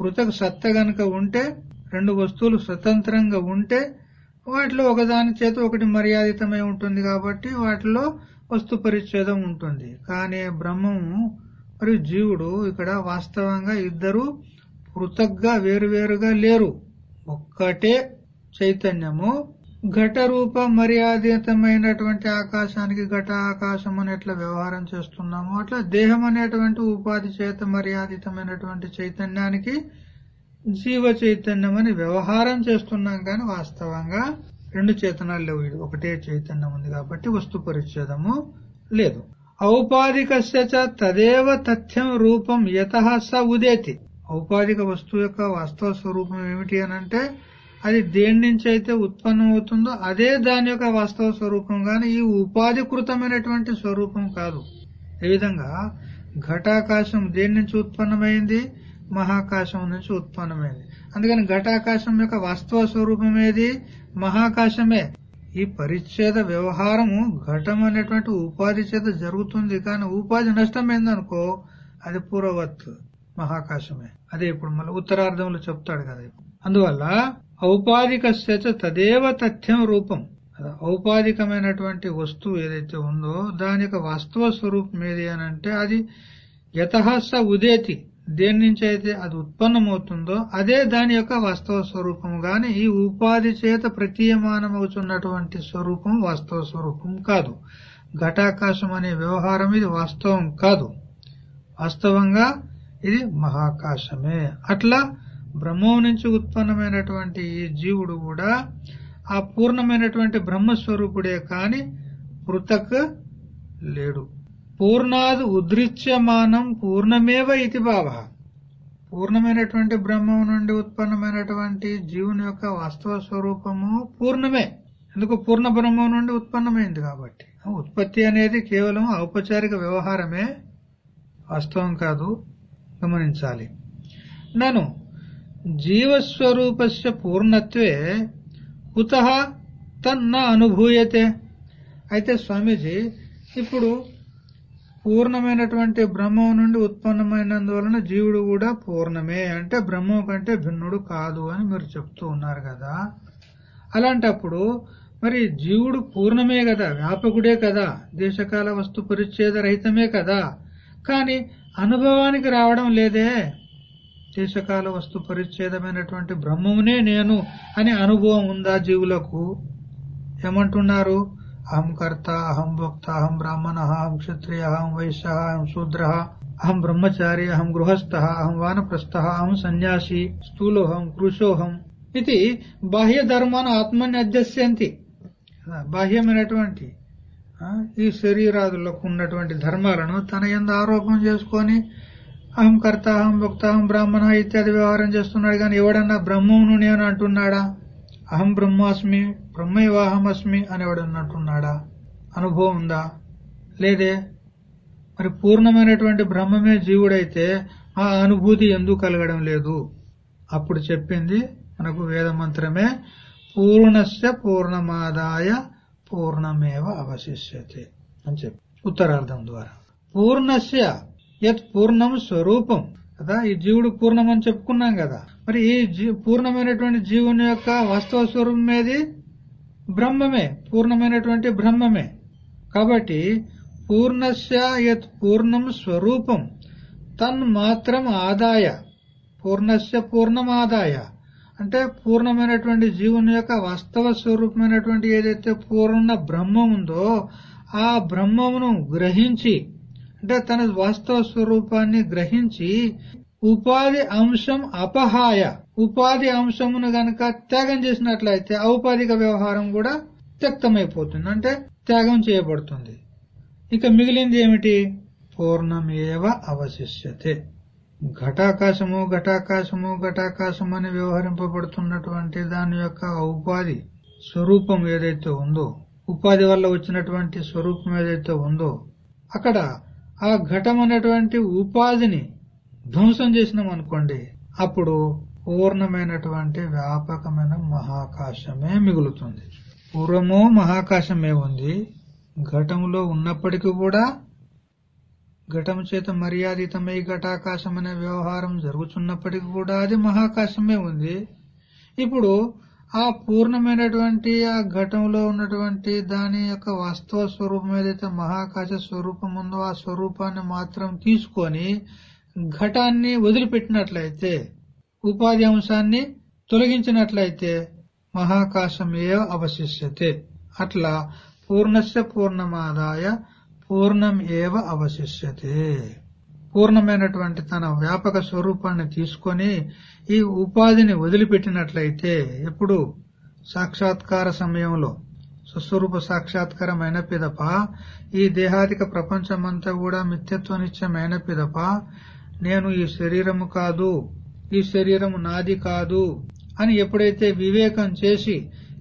పృథక్ సత్త గనక ఉంటే రెండు వస్తువులు స్వతంత్రంగా ఉంటే వాటిలో ఒకదాని చేత ఒకటి మర్యాదితమై ఉంటుంది కాబట్టి వాటిలో వస్తు పరిచ్ఛేదం ఉంటుంది. కానీ బ్రహ్మము మరియు జీవుడు ఇక్కడ వాస్తవంగా ఇద్దరు పృథగ్గా వేరువేరుగా లేరు. ఒక్కటే చైతన్యము. ఘట రూప మర్యాదితమైనటువంటి ఆకాశానికి ఘట ఆకాశం అని ఎట్లా వ్యవహారం చేస్తున్నాము అట్లా దేహం అనేటువంటి ఉపాధి చేత మర్యాదితమైనటువంటి చైతన్యానికి జీవ చైతన్యం అని వ్యవహారం చేస్తున్నాం కానీ వాస్తవంగా రెండు చేతనాలు లేవు. ఇది ఒకటే చైతన్యం ఉంది కాబట్టి వస్తు పరిచ్ఛేదము లేదు. ఔపాధిక తదేవ తథ్యం రూపం యత స ఉదేతి. ఔపాధిక వస్తువు యొక్క వాస్తవ స్వరూపం ఏమిటి అని అంటే అది దేని నుంచి అయితే ఉత్పన్నం అవుతుందో అదే దాని యొక్క వాస్తవ స్వరూపం గాని ఈ ఉపాధికృతమైనటువంటి స్వరూపం కాదు. ఏ విధంగా ఘటాకాశం దేని నుంచి ఉత్పన్నమైంది? మహాకాశం నుంచి ఉత్పన్నమైంది అందుకని ఘటాకాశం యొక్క వాస్తవ స్వరూపమేది? మహాకాశమే. ఈ పరిచ్ఛేద వ్యవహారము ఘటం అనేటువంటి ఉపాధి చేత జరుగుతుంది. కానీ ఉపాధి నష్టమైందనుకో అది పూర్వవత్ మహాకాశమే. అదే ఇప్పుడు మళ్ళీ ఉత్తరార్ధంలో చెప్తాడు కదా అందువల్ల ఔపాధిక తదేవ తథ్యం రూపం. ఔపాధికమైనటువంటి వస్తువు ఏదైతే ఉందో దాని యొక్క వాస్తవ స్వరూపం ఏది అని అంటే అది యతహస ఉదేతి. దేని నుంచి అయితే అది ఉత్పన్నమవుతుందో అదే దాని యొక్క వాస్తవ స్వరూపం గాని ఈ ఉపాధి చేత ప్రతీయమానమవుతున్నటువంటి స్వరూపం వాస్తవ స్వరూపం కాదు. ఘటాకాశం అనే వ్యవహారం ఇది వాస్తవం కాదు. వాస్తవంగా ఇది మహాకాశమే. అట్లా బ్రహ్మం నుంచి ఉత్పన్నమైనటువంటి ఈ జీవుడు కూడా ఆ పూర్ణమైనటువంటి బ్రహ్మస్వరూపుడే కాని పృథక్ లేడు. పూర్ణాది ఉదృశ్యమానం పూర్ణమేవ ఇది భావ. పూర్ణమైనటువంటి బ్రహ్మం నుండి ఉత్పన్నమైనటువంటి జీవుని యొక్క వాస్తవ స్వరూపము పూర్ణమే. ఎందుకు పూర్ణ బ్రహ్మం నుండి ఉత్పన్నమైంది కాబట్టి? ఉత్పత్తి అనేది కేవలం ఔపచారిక వ్యవహారమే. వాస్తవం కాదు. గమనించాలి. నను జీవస్వరూపస్య పూర్ణత్వే కుత తన్న అనుభూయతే. అయితే స్వామీజీ ఇప్పుడు పూర్ణమైనటువంటి బ్రహ్మం నుండి ఉత్పన్నమైనందువలన జీవుడు కూడా పూర్ణమే. అంటే బ్రహ్మం కంటే భిన్నుడు కాదు అని మీరు చెప్తూ ఉన్నారు కదా. అలాంటప్పుడు మరి జీవుడు పూర్ణమే కదా వ్యాపకుడే కదా దేశకాల వస్తు పరిచ్ఛేద రహితమే కదా. కానీ అనుభవానికి రావడం లేదే. దేశకాల వస్తు పరిచ్ఛేదమైనటువంటి బ్రహ్మమునే నేను అనే అనుభవం ఉందా జీవులకు? ఏమంటున్నారు? అహం కర్త అహం భోక్త అహం బ్రాహ్మణ అహం క్షత్రియ అహం వైశ్య అహం శూద్ర అహం బ్రహ్మచారి అహం గృహస్థ అహం వానప్రస్థ అహం సన్యాసి స్థూలోహం కృషోహం ఇది బాహ్య ధర్మాన్ని ఆత్మని అధ్యస్యంతి బాహ్యమైనటువంటి ఈ శరీరాదులకు ఉన్నటువంటి ధర్మాలను తన ఎందు ఆరోపణ చేసుకొని అహం కర్త అహం భక్త అహం బ్రాహ్మణ ఇత్యాది వ్యవహారం చేస్తున్నాడు కానీ ఎవడన్నా బ్రహ్మమును నేను అంటున్నాడా? అహం బ్రహ్మాస్మి బ్రహ్మైవాహమస్మి అనేవాడు అన్నట్టున్నాడా అనుభవం ఉందా? లేదే. మరి పూర్ణమైనటువంటి బ్రహ్మమే జీవుడైతే ఆ అనుభూతి ఎందుకు కలగడం లేదు. అప్పుడు చెప్పింది మనకు వేదమంత్రమే పూర్ణస్య పూర్ణమాదాయ పూర్ణమేవ అవశిష్యతే అని చెప్పి. ఉత్తరార్థం ద్వారా. పూర్ణస్య యత్ పూర్ణం స్వరూపం. కదా ఈ జీవుడు పూర్ణం అని చెప్పుకున్నాం కదా. మరి ఈ జీ- పూర్ణమైనటువంటి జీవుని యొక్క వాస్తవ స్వరూపమేది బ్రహ్మమే. పూర్ణమైనటువంటి బ్రహ్మమే. కాబట్టి పూర్ణస్య యత్ పూర్ణం స్వరూపం తన్మాత్రం ఆదాయ. పూర్ణస్య పూర్ణమాదాయ అంటే పూర్ణమైనటువంటి జీవుని యొక్క వాస్తవ స్వరూపమైనటువంటి ఏదైతే పూర్ణ బ్రహ్మం ఉందో ఆ బ్రహ్మమును గ్రహించి అంటే తన వాస్తవ స్వరూపాన్ని గ్రహించి ఉపాధి అంశం అపహాయ. ఉపాధి అంశమును గనక త్యాగం చేసినట్లయితే ఔపాధిక వ్యవహారం కూడా త్యక్తమైపోతుంది. అంటే త్యాగం చేయబడుతుంది. ఇక మిగిలింది ఏమిటి? పూర్ణమేవ అవశిష్యతే. ఘటాకాశము ఘటాకాశము ఘటాకాశం అని వ్యవహరింపబడుతున్నటువంటి దాని యొక్క ఉపాధి స్వరూపం ఏదైతే ఉందో ఉపాధి వల్ల వచ్చినటువంటి స్వరూపం ఏదైతే ఉందో అక్కడ ఆ ఘటం అనేటువంటి ఉపాధిని ధ్వంసం చేసినాం అనుకోండి అప్పుడు పూర్ణమైనటువంటి వ్యాపకమైన మహాకాశమే మిగులుతుంది. పూర్వము మహాకాశమే ఉంది. ఘటములో ఉన్నప్పటికీ కూడా ఘటం చేత మర్యాదితమై ఘటాకాశం అనే వ్యవహారం జరుగుతున్నప్పటికీ కూడా అది మహాకాశమే ఉంది. ఇప్పుడు ఆ పూర్ణమైనటువంటి ఆ ఘటంలో ఉన్నటువంటి దాని యొక్క వాస్తవ స్వరూపం ఏదైతే మహాకాశ స్వరూపం ఉందో ఆ స్వరూపాన్ని మాత్రం తీసుకొని ఘటాన్ని వదిలిపెట్టినట్లయితే ఉపాధి అంశాన్ని తొలగించినట్లయితే మహాకాశమే అవశిష్యతే. అట్లా పూర్ణస్య పూర్ణమాదాయ పూర్ణం ఏవ అవశిష్యతే. పూర్ణమైనటువంటి తన వ్యాపక స్వరూపాన్ని తీసుకొని ఈ ఉపాధిని వదిలిపెట్టినట్లయితే ఎప్పుడు? సాక్షాత్కార సమయంలో. స్వస్వరూప సాక్షాత్కారమైన పిదప. ఈ దేహాదిక ప్రపంచమంతా కూడా మిథ్యత్వనిత్యమైన పిదప. నేను ఈ శరీరము కాదు ఈ శరీరము నాది కాదు అని ఎప్పుడైతే వివేకం చేసి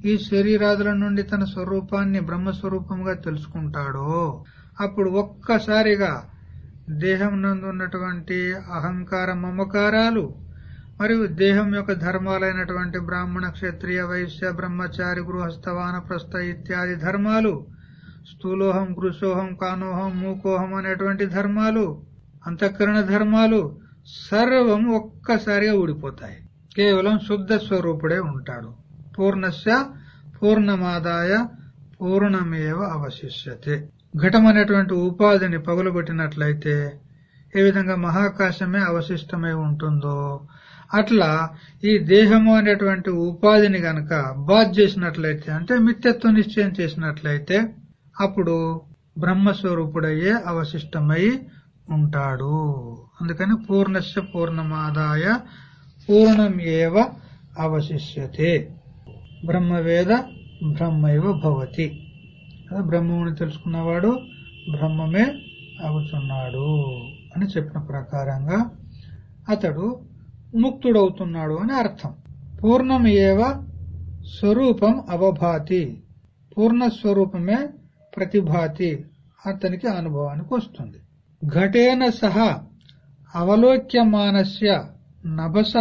ఈ శరీరాదుల నుండి తన స్వరూపాన్ని బ్రహ్మస్వరూపంగా తెలుసుకుంటాడో అప్పుడు ఒక్కసారిగా దేహం నందు ఉన్నటువంటి అహంకార మమకారాలు మరియు దేహం యొక్క ధర్మాలైనటువంటి బ్రాహ్మణ క్షత్రియ వైశ్య బ్రహ్మచారి గృహస్థవాన ప్రస్థ ఇత్యాది ధర్మాలు స్థూలోహం కృషోహం కానోహం మూకోహం అనేటువంటి ధర్మాలు అంతఃకరణ ధర్మాలు సర్వం ఒక్కసారిగా ఊడిపోతాయి. కేవలం శుద్ధ స్వరూపుడే ఉంటాడు. పూర్ణస్య పూర్ణమాదాయ పూర్ణమేవ అవశిష్యతే. ఘటం అనేటువంటి ఉపాధిని పగులగొట్టినట్లయితే ఏ విధంగా మహాకాశమే అవశిష్టమై ఉంటుందో అట్లా ఈ దేహము అనేటువంటి ఉపాధిని గనక బాధ్ చేసినట్లయితే అంటే మిత్యత్వ నిశ్చయం చేసినట్లయితే అప్పుడు బ్రహ్మస్వరూపుడయ్యే అవశిష్టమై ఉంటాడు. అందుకని పూర్ణస్య పూర్ణమాదాయ పూర్ణమేవ అవశిష్యతే. బ్రహ్మవేద బ్రహ్మైవ భవతి. కదా బ్రహ్మముని తెలుసుకున్నవాడు బ్రహ్మమే అవుతున్నాడు అని చెప్పిన ప్రకారంగా అతడు ముక్తుడవుతున్నాడు అని అర్థం. పూర్ణమేవ స్వరూపం అవభాతి. పూర్ణస్వరూపమే ప్రతిభాతి. అతనికి అనుభవానికి వస్తుంది. ఘటేన సహ అవలోక్యమానస్య నభస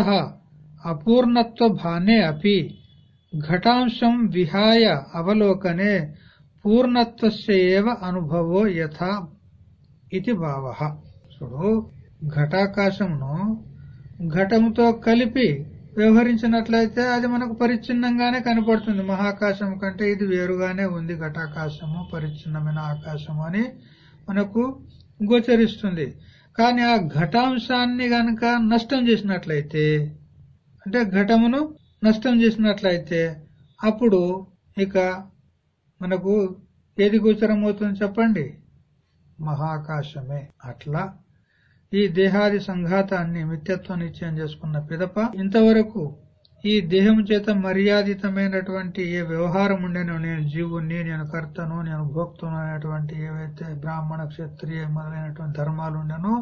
అపూర్ణత్వభానే అపి ఘటాంశం విహాయ అవలోకనే పూర్ణత్వస్యేవ అనుభవో యథా ఇది భావ. చూడు ఘటాకాశమును ఘటముతో కలిపి వ్యవహరించినట్లయితే అది మనకు పరిచ్ఛిన్నంగానే కనపడుతుంది. మహాకాశం కంటే ఇది వేరుగానే ఉంది. ఘటాకాశము పరిచ్ఛిన్నమైన ఆకాశము అని మనకు గోచరిస్తుంది. కానీ ఆ ఘటాంశాన్ని గనక నష్టం చేసినట్లయితే అంటే ఘటమును నష్టం చేసినట్లయితే అప్పుడు ఇక మనకు ఏది గోచరం అవుతుంది చెప్పండి? మహాకాశమే. అట్లా ఈ దేహాది సంఘాతాన్ని మిత్యత్వం నిశ్చయం చేసుకున్న పిదప ఇంతవరకు ఈ దేహం చేత మర్యాదితమైనటువంటి ఏ వ్యవహారం ఉండేనో నేను జీవుణ్ణి నేను కర్తను నేను భోక్తను అనేటువంటి ఏవైతే బ్రాహ్మణ క్షత్రియ మొదలైనటువంటి ధర్మాలు ఉండేనో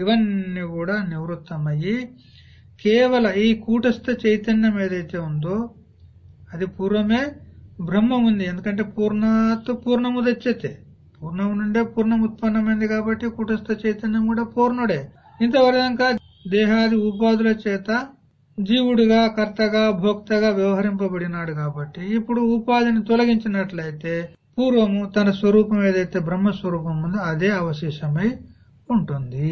ఇవన్నీ కూడా నివృత్తమయ్యి కేవల ఈ కూటస్థ చైతన్యం ఏదైతే ఉందో అది పూర్వమే బ్రహ్మం ఉంది. ఎందుకంటే పూర్ణతో పూర్ణముదచ్చతే పూర్ణం నుండే పూర్ణం ఉత్పన్నమైంది కాబట్టి కూటస్థ చైతన్యం కూడా పూర్ణుడే. ఇంతవరదాకా దేహాది ఉపాధుల చేత జీవుడిగా కర్తగా భోక్తగా వ్యవహరింపబడినాడు కాబట్టి ఇప్పుడు ఉపాధిని తొలగించినట్లయితే పూర్వము తన స్వరూపం ఏదైతే బ్రహ్మ స్వరూపం ఉందో అదే అవశేషమై ఉంటుంది.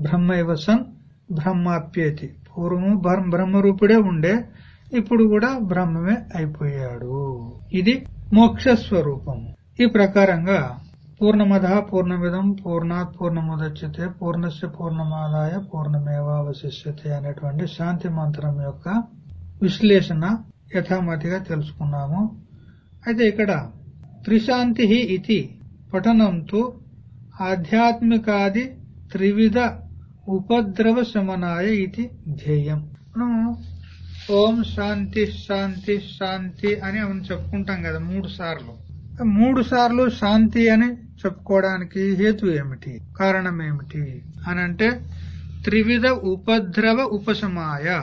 బ్రహ్మైవ సన్ బ్రహ్మాప్యేతి. పూర్వము బ్రహ్మరూపుడే ఉండే ఇప్పుడు కూడా బ్రహ్మమే అయిపోయాడు. ఇది మోక్ష స్వరూపము ఈ ప్రకారంగా పూర్ణమద పూర్ణమిదం పూర్ణాత్ పూర్ణముదచ్యతే పూర్ణస్య పూర్ణమాదాయ పూర్ణమేవాశిష్యతే అనేటువంటి శాంతి మంత్రం యొక్క విశ్లేషణ యథామతిగా తెలుసుకున్నాము. అయితే ఇక్కడ త్రిశాంతి ఇది పఠనంతో ఆధ్యాత్మికాది త్రివిధ ఉపద్రవ శమనాయ ఇది ధ్యేయం. ఓం శాంతి శాంతి శాంతి అని మనం చెప్పుకుంటాం కదా మూడు సార్లు. మూడు సార్లు శాంతి అని చెప్పుకోవడానికి హేతు ఏమిటి? కారణం ఏమిటి? అని అంటే త్రివిధ ఉపద్రవ ఉపశమాయ.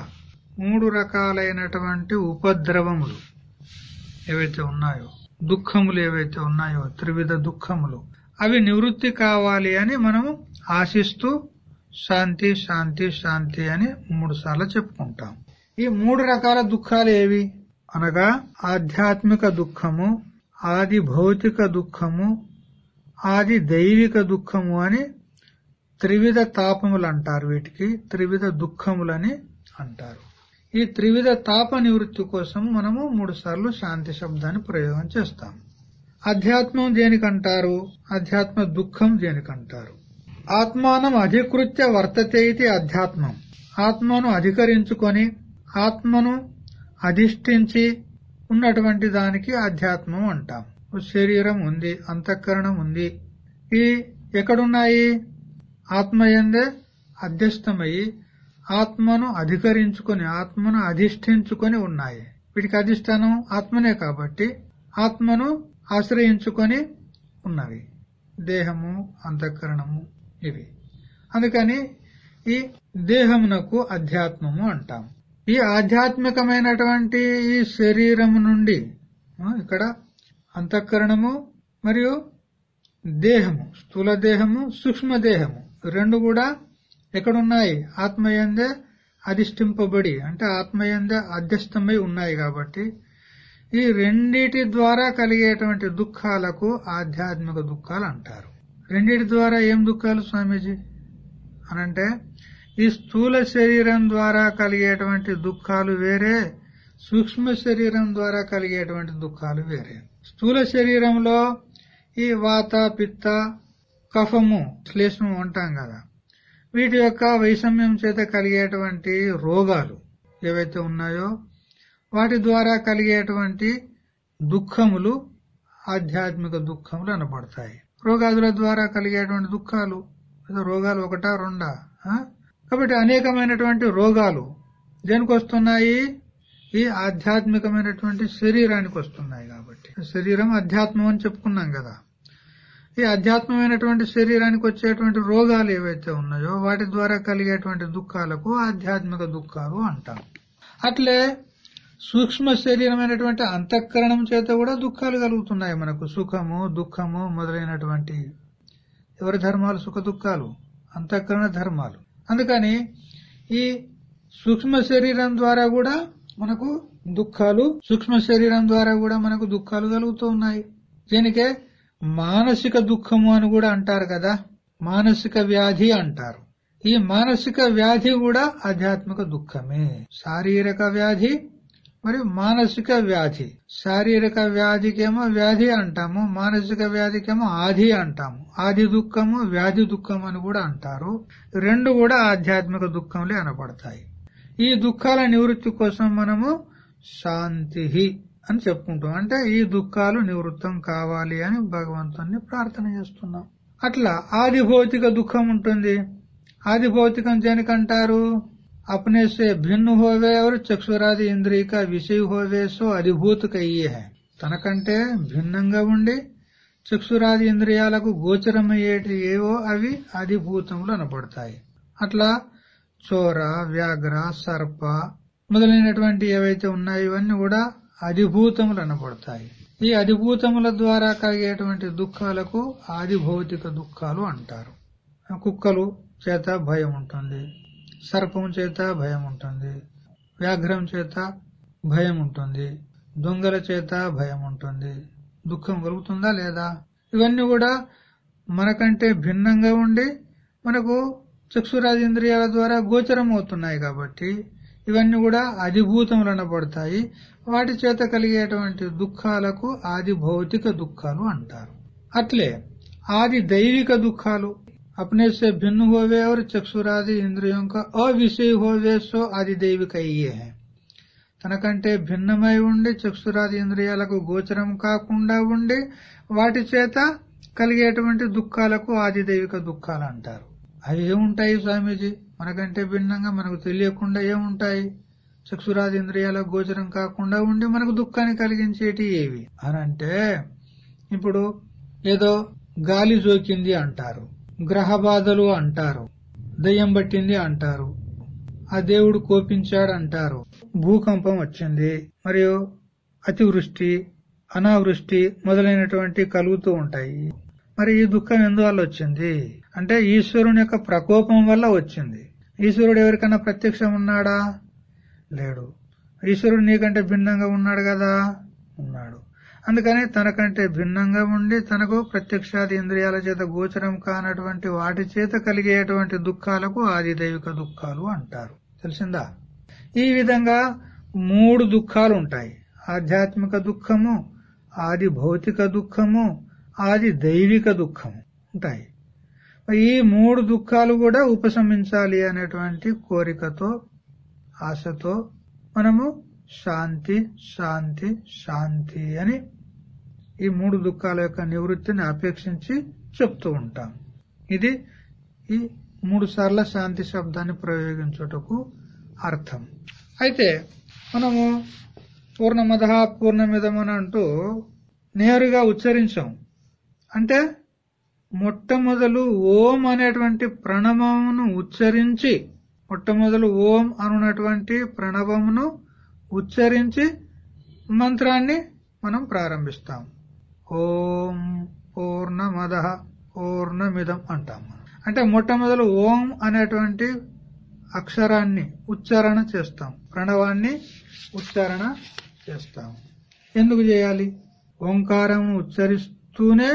మూడు రకాలైనటువంటి ఉపద్రవములు ఏవైతే ఉన్నాయో దుఃఖములు ఏవైతే ఉన్నాయో త్రివిధ దుఃఖములు అవి నివృత్తి కావాలి అని మనము ఆశిస్తూ శాంతి శాంతి శాంతి అని మూడు సార్లు చెప్పుకుంటాం. ఈ మూడు రకాల దుఃఖాలు ఏవి? అనగా ఆధ్యాత్మిక దుఃఖము ఆది భౌతిక దుఃఖము అది దైవిక దుఃఖము అని త్రివిధ తాపములు అంటారు వీటికి. త్రివిధ దుఃఖములని అంటారు. ఈ త్రివిధ తాప నివృత్తి కోసం మనము మూడు సార్లు శాంతి శబ్దాన్ని ప్రయోగం చేస్తాం అధ్యాత్మం దేనికంటారు? అధ్యాత్మ దుఃఖం దేనికంటారు? ఆత్మానం అధికృత్య వర్తతే ఇది అధ్యాత్మం ఆత్మను అధికరించుకొని ఆత్మను అధిష్ఠించి ఉన్నటువంటి దానికి అధ్యాత్మం అంటాం శరీరం ఉంది అంతఃకరణం ఉంది. ఈ ఎక్కడున్నాయి? ఆత్మయందే అధ్యస్థమయ్యి ఆత్మను అధికరించుకొని ఆత్మను అధిష్ఠించుకొని ఉన్నాయి. వీటికి అధిష్టానం ఆత్మనే కాబట్టి ఆత్మను ఆశ్రయించుకొని ఉన్నవి. దేహము అంతఃకరణము ఇవి. అందుకని ఈ దేహమునకు అధ్యాత్మము అంటాం. ఈ ఆధ్యాత్మికమైనటువంటి ఈ శరీరము నుండి ఇక్కడ అంతఃకరణము మరియు దేహము స్థూల దేహము సూక్ష్మ దేహము. రెండు కూడా ఎక్కడున్నాయి? ఆత్మయందే అధిష్ఠింపబడి అంటే ఆత్మయందే అధ్యస్థమై ఉన్నాయి కాబట్టి. ఈ రెండిటి ద్వారా కలిగేటువంటి దుఃఖాలకు ఆధ్యాత్మిక దుఃఖాలు అంటారు. రెండిటి ద్వారా ఏం దుఃఖాలు స్వామీజీ? అనంటే ఈ స్థూల శరీరం ద్వారా కలిగేటువంటి దుఃఖాలు వేరే సూక్ష్మ శరీరం ద్వారా కలిగేటువంటి దుఃఖాలు వేరే. స్థూల శరీరంలో ఈ వాత పిత్త కఫము శ్లేషము అంటాం కదా. వీటి యొక్క వైషమ్యం చేత కలిగేటువంటి రోగాలు ఏవైతే ఉన్నాయో వాటి ద్వారా కలిగేటువంటి దుఃఖములు ఆధ్యాత్మిక దుఃఖములు అనబడతాయి. రోగాదుల ద్వారా కలిగేటువంటి దుఃఖాలు రోగాలు ఒకటా రెండా? కాబట్టి అనేకమైనటువంటి రోగాలు దేనికి వస్తున్నాయి? ఈ ఆధ్యాత్మికమైనటువంటి శరీరానికి వస్తున్నాయి కాబట్టి. శరీరం అధ్యాత్మం అని చెప్పుకున్నాం కదా. ఈ అధ్యాత్మమైనటువంటి శరీరానికి వచ్చేటువంటి రోగాలు ఏవైతే ఉన్నాయో వాటి ద్వారా కలిగేటువంటి దుఃఖాలకు ఆధ్యాత్మిక దుఃఖాలు అంటాం. అట్లే సూక్ష్మ శరీరమైనటువంటి అంతఃకరణం చేత కూడా దుఃఖాలు కలుగుతున్నాయి మనకు. సుఖము దుఃఖము మొదలైనటువంటి ఎవరి ధర్మాలు? సుఖ దుఃఖాలు. అంతఃకరణ ధర్మాలు. అందుకని ఈ సూక్ష్మ శరీరం ద్వారా కూడా మనకు దుఃఖాలు సూక్ష్మ శరీరం ద్వారా కూడా మనకు దుఃఖాలు కలుగుతూ ఉన్నాయి. దీనికే మానసిక దుఃఖము అని కూడా అంటారు కదా. మానసిక వ్యాధి అంటారు. ఈ మానసిక వ్యాధి కూడా ఆధ్యాత్మిక దుఃఖమే. శారీరక వ్యాధి మరియు మానసిక వ్యాధి. శారీరక వ్యాధికేమో వ్యాధి అంటాము మానసిక వ్యాధికేమో ఆది అంటాము. ఆది దుఃఖము వ్యాధి దుఃఖం అని కూడా అంటారు. రెండు కూడా ఆధ్యాత్మిక దుఃఖంలే అనపడతాయి ఈ దుఃఖాల నివృత్తి కోసం మనము శాంతి అని చెప్పుకుంటాం అంటే ఈ దుఃఖాలు నివృత్తం కావాలి అని భగవంతుని ప్రార్థన చేస్తున్నాం అట్లా ఆది భౌతిక దుఃఖం ఉంటుంది ఆది భౌతికం దేనికంటారు अपने से भिन्न होवे और చక్షురాది ఇంద్రియ का విషయ होवे సో అధిభూత కయ్యే హై తనకంటే భిన్నంగా ఉండి చక్షురాది ఇంద్రియాలకు గోచరమయ్యేటి ఏవో అవి అధిభూతములు అనబడతాయి అట్లా చోర వ్యాఘ్ర సర్ప మొదలైనటువంటి ఏవైతే ఉన్నాయో ఇవన్నీ కూడా అధిభూతములు అనబడతాయి. ఈ అధిభూతముల ద్వారా కలిగేటువంటి దుఃఖాలకు ఆదిభౌతిక దుఃఖాలు అంటారు. కుక్కలు చేత భయం ఉంటుంది సర్పం చేత భయం ఉంటుంది వ్యాఘ్రం చేత భయం ఉంటుంది దొంగల చేత భయం ఉంటుంది. దుఃఖం కలుగుతుందా లేదా? ఇవన్నీ కూడా మనకంటే భిన్నంగా ఉండి మనకు చక్షురాజేంద్రియాల ద్వారా గోచరం అవుతున్నాయి కాబట్టి ఇవన్నీ కూడా అధిభూతములు అనబడతాయి వాటి చేత కలిగేటువంటి దుఃఖాలకు ఆది భౌతిక దుఃఖాలు అంటారు అట్లే ఆది దైవిక దుఃఖాలు अपने से भिन्न होवे और चक्षुरादि इंद्रियों का अविषय होवे సో ఆది దైవిక అయ్యే है తనకంటే భిన్నమై ఉండి చక్షురాది ఇంద్రియాలకు గోచరం కాకుండా ఉండి వాటి చేత కలిగేటువంటి దుఃఖాలకు ఆది దైవిక దుఃఖాలు అంటారు అవి ఏముంటాయి స్వామీజీ? మనకంటే భిన్నంగా మనకు తెలియకుండా ఏముంటాయి? చక్షురాది ఇంద్రియాల గోచరం కాకుండా ఉండి మనకు దుఃఖాన్ని కలిగించేటి ఏవి? అని అంటే ఇప్పుడు ఏదో గాలి జోకింది అంటారు గ్రహ బాధలు అంటారు దయ్యం పట్టింది అంటారు ఆ దేవుడు కోపించాడు అంటారు భూకంపం వచ్చింది మరియు అతివృష్టి అనావృష్టి మొదలైనటువంటి కలుగుతూ ఉంటాయి. మరి ఈ దుఃఖం ఎందువల్ల వచ్చింది? అంటే ఈశ్వరుని యొక్క ప్రకోపం వల్ల వచ్చింది. ఈశ్వరుడు ఎవరికైనా ప్రత్యక్షం ఉన్నాడా? లేడు. ఈశ్వరుడు నీకంటే భిన్నంగా ఉన్నాడు కదా? ఉన్నాడు. అందుకని తనకంటే భిన్నంగా ఉండి తనకు ప్రత్యక్షాది ఇంద్రియాల చేత గోచరం కానటువంటి వాటి చేత కలిగేటువంటి దుఃఖాలకు ఆది దైవిక దుఃఖాలు అంటారు. తెలిసిందా? ఈ విధంగా మూడు దుఃఖాలు ఉంటాయి. ఆధ్యాత్మిక దుఃఖము ఆది భౌతిక దుఃఖము ఆది దైవిక దుఃఖం ఉంటాయి. ఈ మూడు దుఃఖాలు కూడా ఉపశమించాలి అనేటువంటి కోరికతో ఆశతో మనము శాంతి శాంతి శాంతి అని ఈ మూడు దుఃఖాల యొక్క నివృత్తిని అపేక్షించి చెప్తూ ఉంటాం. ఇది ఈ మూడు సార్ల శాంతి శబ్దాన్ని ప్రయోగించుటకు అర్థం. అయితే మనము పూర్ణమద అని అంటూ నేరుగా ఉచ్చరించాం. అంటే మొట్టమొదలు ఓం అనేటువంటి ప్రణవమును ఉచ్చరించి మొట్టమొదలు ఓం అనున్నటువంటి ప్రణవమును ఉచ్చరించి మంత్రాన్ని మనం ప్రారంభిస్తాం. ఓం పూర్ణమద పూర్ణమిదం అంటాం అంటే మొట్టమొదలు ఓం అనేటువంటి అక్షరాన్ని ఉచ్చారణ చేస్తాం. ప్రణవాన్ని ఉచ్చారణ చేస్తాం. ఎందుకు చేయాలి? ఓంకారం ఉచ్చరిస్తూనే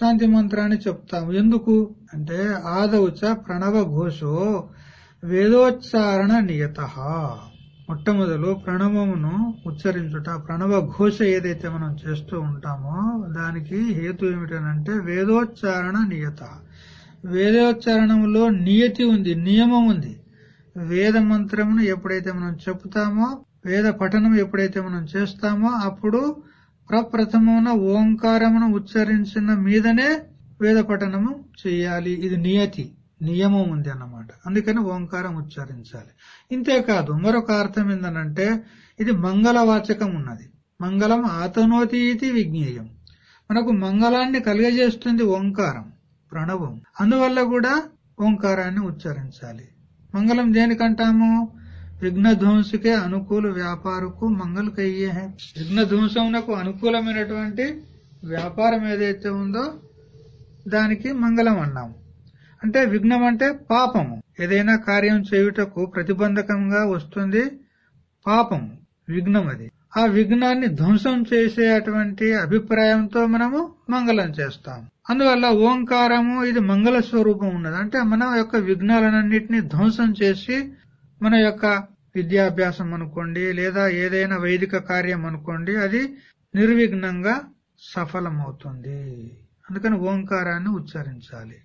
శాంతి మంత్రాన్ని చెప్తాం ఎందుకు? అంటే ఆదౌచ ప్రణవ ఘోషో వేదోచ్చారణ నియత. మొట్టమొదలు ప్రణవమును ఉచ్చరించుట ప్రణవ ఘోష ఏదైతే మనం చేస్తూ ఉంటామో దానికి హేతు ఏమిటనంటే వేదోచ్చారణ నియత. వేదోచ్చారణంలో నియతి ఉంది నియమం ఉంది. వేద మంత్రమును ఎప్పుడైతే మనం చెప్తామో వేద పఠనం ఎప్పుడైతే మనం చేస్తామో అప్పుడు ప్రప్రథమున ఓంకారమును ఉచ్చరించిన మీదనే వేద పఠనము చేయాలి. ఇది నియతి నియమం ఉంది అన్నమాట. అందుకని ఓంకారం ఉచ్చరించాలి. ఇంతేకాదు మరొక అర్థం ఏందనంటే ఇది మంగళవాచకం ఉన్నది. మంగళం ఆతనోతి ఇది విజ్ఞేయం. మనకు మంగళాన్ని కలిగజేస్తుంది ఓంకారం ప్రణవం అందువల్ల కూడా ఓంకారాన్ని ఉచ్చరించాలి. మంగళం దేనికంటాము? విఘ్న ధ్వంసుకే అనుకూల వ్యాపారకు మంగళ కయ్యే విఘ్న ధ్వంసమునకు అనుకూలమైనటువంటి వ్యాపారం ఏదైతే ఉందో దానికి మంగళం అన్నాము. అంటే విఘ్నం అంటే పాపము. ఏదైనా కార్యం చేయుటకు ప్రతిబంధకంగా వస్తుంది పాపము విఘ్నం అది. ఆ విఘ్నాన్ని ధ్వంసం చేసేటువంటి అభిప్రాయంతో మనము మంగళం చేస్తాం అందువల్ల ఓంకారము ఇది మంగళ స్వరూపం ఉన్నది. అంటే మన యొక్క విఘ్నాలన్నింటినీ ధ్వంసం చేసి మన యొక్క విద్యాభ్యాసం అనుకోండి లేదా ఏదైనా వైదిక కార్యం అనుకోండి అది నిర్విఘ్నంగా సఫలమవుతుంది. అందుకని ఓంకారాన్ని ఉచ్చరించాలి.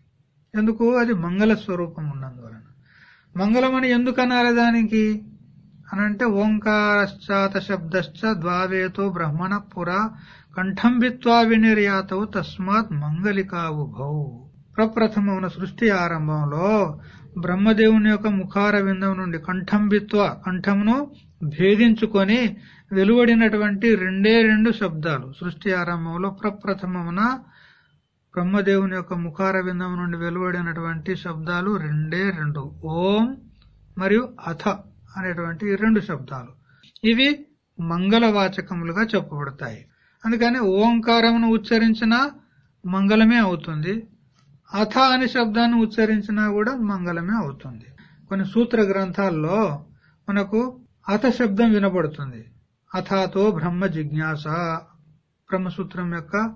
ఎందుకు? అది మంగళ స్వరూపం ఉన్నందువలన. మంగళం అని ఎందుకు అనాలి దానికి? అనంటే ఓంకారశ్చాత శబ్దశ్చ ద్వావేతో బ్రహ్మణ పురా కంఠంభిత్వా వినిర్యాతవు తస్మాత్ మంగళికావుభౌ ప్రప్రథమమున సృష్టి ఆరంభంలో బ్రహ్మదేవుని యొక్క ముఖార విందం నుండి కంఠంభిత్వ కంఠమును భేదించుకొని వెలువడినటువంటి రెండే రెండు శబ్దాలు. సృష్టి ఆరంభంలో ప్రప్రథమమున బ్రహ్మదేవుని యొక్క ముఖార విందం నుండి వెలువడినటువంటి శబ్దాలు రెండే రెండు. ఓం మరియు అథ అనేటువంటి రెండు శబ్దాలు. ఇవి మంగళవాచకములుగా చెప్పబడతాయి. అందుకని ఓంకారమును ఉచ్చరించిన మంగళమే అవుతుంది. అథ అనే శబ్దాన్ని ఉచ్చరించినా కూడా మంగళమే అవుతుంది. కొన్ని సూత్ర గ్రంథాల్లో మనకు అథ శబ్దం వినబడుతుంది అథాతో బ్రహ్మ జిజ్ఞాస బ్రహ్మసూత్రం యొక్క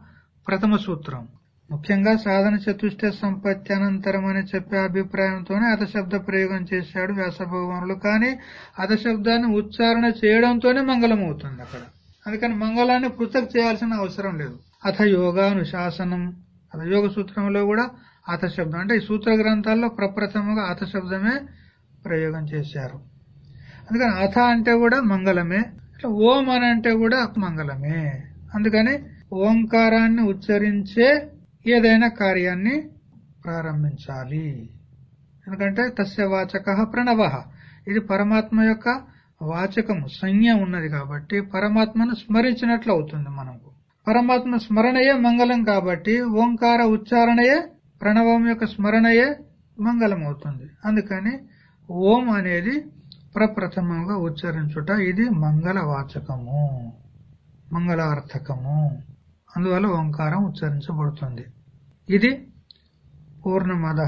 ప్రథమ సూత్రం. ముఖ్యంగా సాధన చతుష్ట సంపత్తి అనంతరం అని చెప్పే అభిప్రాయంతోనే అథ శబ్ద ప్రయోగం చేశాడు వ్యాస భగవానులు కానీ అథ శబ్దాన్ని ఉచ్చారణ చేయడంతోనే మంగళం అవుతుంది అక్కడ. అందుకని మంగళాన్ని పృథక్ చేయాల్సిన అవసరం లేదు. అథ యోగానుశాసనం హతయోగ యోగ సూత్రంలో కూడా అతశబ్దం అంటే ఈ సూత్ర గ్రంథాల్లో ప్రప్రథమంగా అతశబ్దమే ప్రయోగం చేశారు. అందుకని అథ అంటే కూడా మంగళమే ఇట్లా ఓం అని అంటే కూడా మంగళమే. అందుకని ఓంకారాన్ని ఉచ్చరించే ఏదైనా కార్యాన్ని ప్రారంభించాలి. ఎందుకంటే తస్య వాచక ప్రణవ. ఇది పరమాత్మ యొక్క వాచకము సంజ్ఞ ఉన్నది కాబట్టి పరమాత్మను స్మరించినట్లు అవుతుంది మనకు. పరమాత్మ స్మరణయే మంగళం కాబట్టి ఓంకార ఉచ్చారణయే ప్రణవం యొక్క స్మరణయే మంగళం అవుతుంది అందుకని ఓం అనేది ప్రప్రథమంగా ఉచ్చరించుట ఇది మంగళ వాచకము మంగళార్థకము. అందువల్ల ఓంకారం ఉచ్చరించబడుతుంది. ఇది పూర్ణమద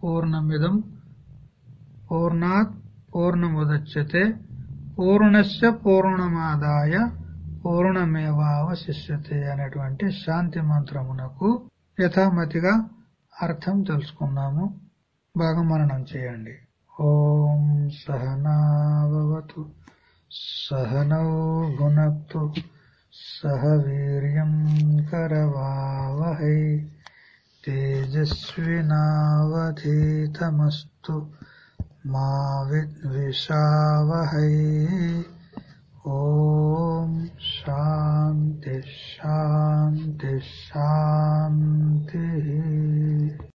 పూర్ణమిదం పూర్ణాత్ పూర్ణముదచ్చతే పూర్ణశ పూర్ణమాదాయ పూర్ణమేవావశిష్యతే అనేటువంటి శాంతి మంత్రమునకు యథామతిగా అర్థం తెలుసుకున్నాము. బాగా మననం చేయండి. ఓం సహనావతు సహనౌ భునక్తు సహ వీర్యం కరవావహై తేజస్వినావధీతమస్తు మా విద్విషావహై ॐ शान्ति शान्ति शान्तिः।